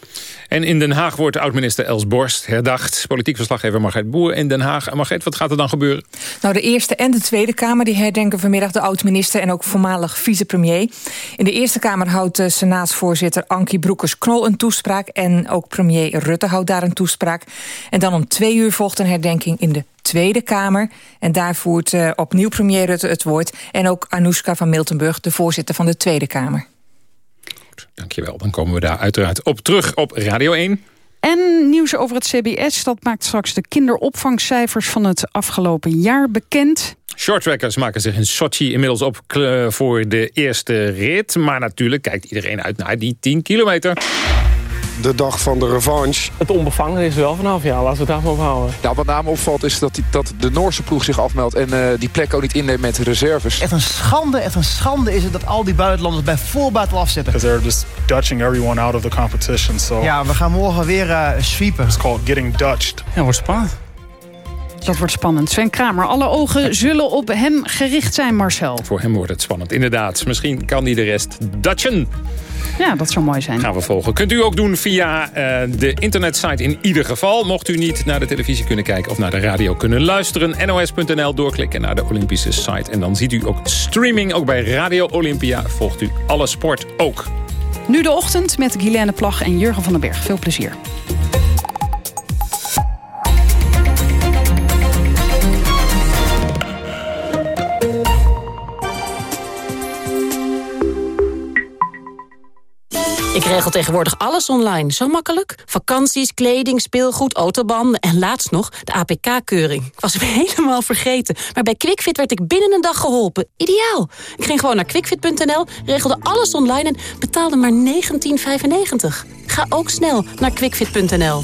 En in Den Haag wordt oud-minister Els Borst herdacht. Politiek verslaggever Margreet Boer in Den Haag. Margreet, wat gaat er dan gebeuren? Nou, de Eerste en de Tweede Kamer die herdenken vanmiddag de oud-minister... en ook voormalig vicepremier. In de Eerste Kamer houdt de senaatsvoorzitter Ankie Broekers-Knol een toespraak... en ook premier Rutte houdt daar een toespraak. En dan om twee uur volgt een herdenking in de Tweede Kamer. En daar voert uh, opnieuw premier Rutte het woord. En ook Anoushka van Miltenburg, de voorzitter van de Tweede Kamer. Goed, dankjewel. Dan komen we daar uiteraard op terug op Radio 1. En nieuws over het CBS, dat maakt straks de kinderopvangcijfers van het afgelopen jaar bekend. Shorttrackers maken zich in Sochi inmiddels op voor de eerste rit. Maar natuurlijk kijkt iedereen uit naar die 10 kilometer de dag van de revanche. Het onbevangen is wel vanaf, ja. Laten we het daarvan houden. Nou, wat name opvalt is dat, die, dat de Noorse ploeg zich afmeldt... en uh, die plek ook niet inneemt met reserves. Echt een schande, echt een schande is het dat al die buitenlanders bij voorbaat al afzetten. Because they're just dutching everyone out of the competition. So. Ja, we gaan morgen weer uh, sweepen. It's called getting dutched. Ja, wordt spannend. Dat wordt spannend. Sven Kramer, alle ogen zullen op hem gericht zijn, Marcel. Voor hem wordt het spannend, inderdaad. Misschien kan hij de rest dutchen. Ja, dat zou mooi zijn. Gaan we volgen. Kunt u ook doen via uh, de internetsite in ieder geval. Mocht u niet naar de televisie kunnen kijken of naar de radio kunnen luisteren. NOS.nl doorklikken naar de Olympische site. En dan ziet u ook streaming. Ook bij Radio Olympia volgt u alle sport ook. Nu de ochtend met Guilaine Plag en Jurgen van den Berg. Veel plezier. Ik regel tegenwoordig alles online. Zo makkelijk. Vakanties, kleding, speelgoed, autobanden en laatst nog de APK-keuring. Ik was hem helemaal vergeten. Maar bij QuickFit werd ik binnen een dag geholpen. Ideaal. Ik ging gewoon naar quickfit.nl, regelde alles online en betaalde maar 19,95. Ga ook snel naar quickfit.nl.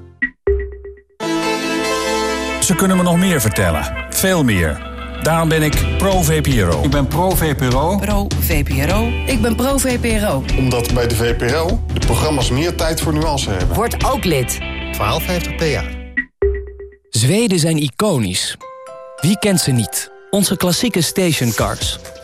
Ze kunnen me nog meer vertellen. Veel meer. Daarom ben ik pro-VPRO. Ik ben pro-VPRO. Pro-VPRO. Ik ben pro-VPRO. Omdat bij de VPRO de programma's meer tijd voor nuance hebben. Word ook lid. 1250 PA. Zweden zijn iconisch. Wie kent ze niet? Onze klassieke stationcars.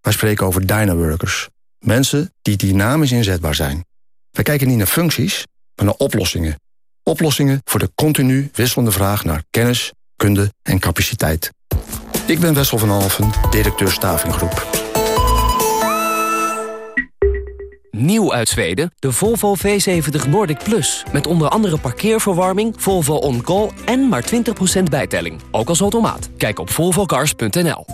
Wij spreken over dynaworkers. Mensen die dynamisch inzetbaar zijn. Wij kijken niet naar functies, maar naar oplossingen. Oplossingen voor de continu wisselende vraag naar kennis, kunde en capaciteit. Ik ben Wessel van Alfen, directeur Stavinggroep. Nieuw uit Zweden, de Volvo V70 Nordic Plus. Met onder andere parkeerverwarming, Volvo On Call en maar 20% bijtelling. Ook als automaat. Kijk op volvocars.nl.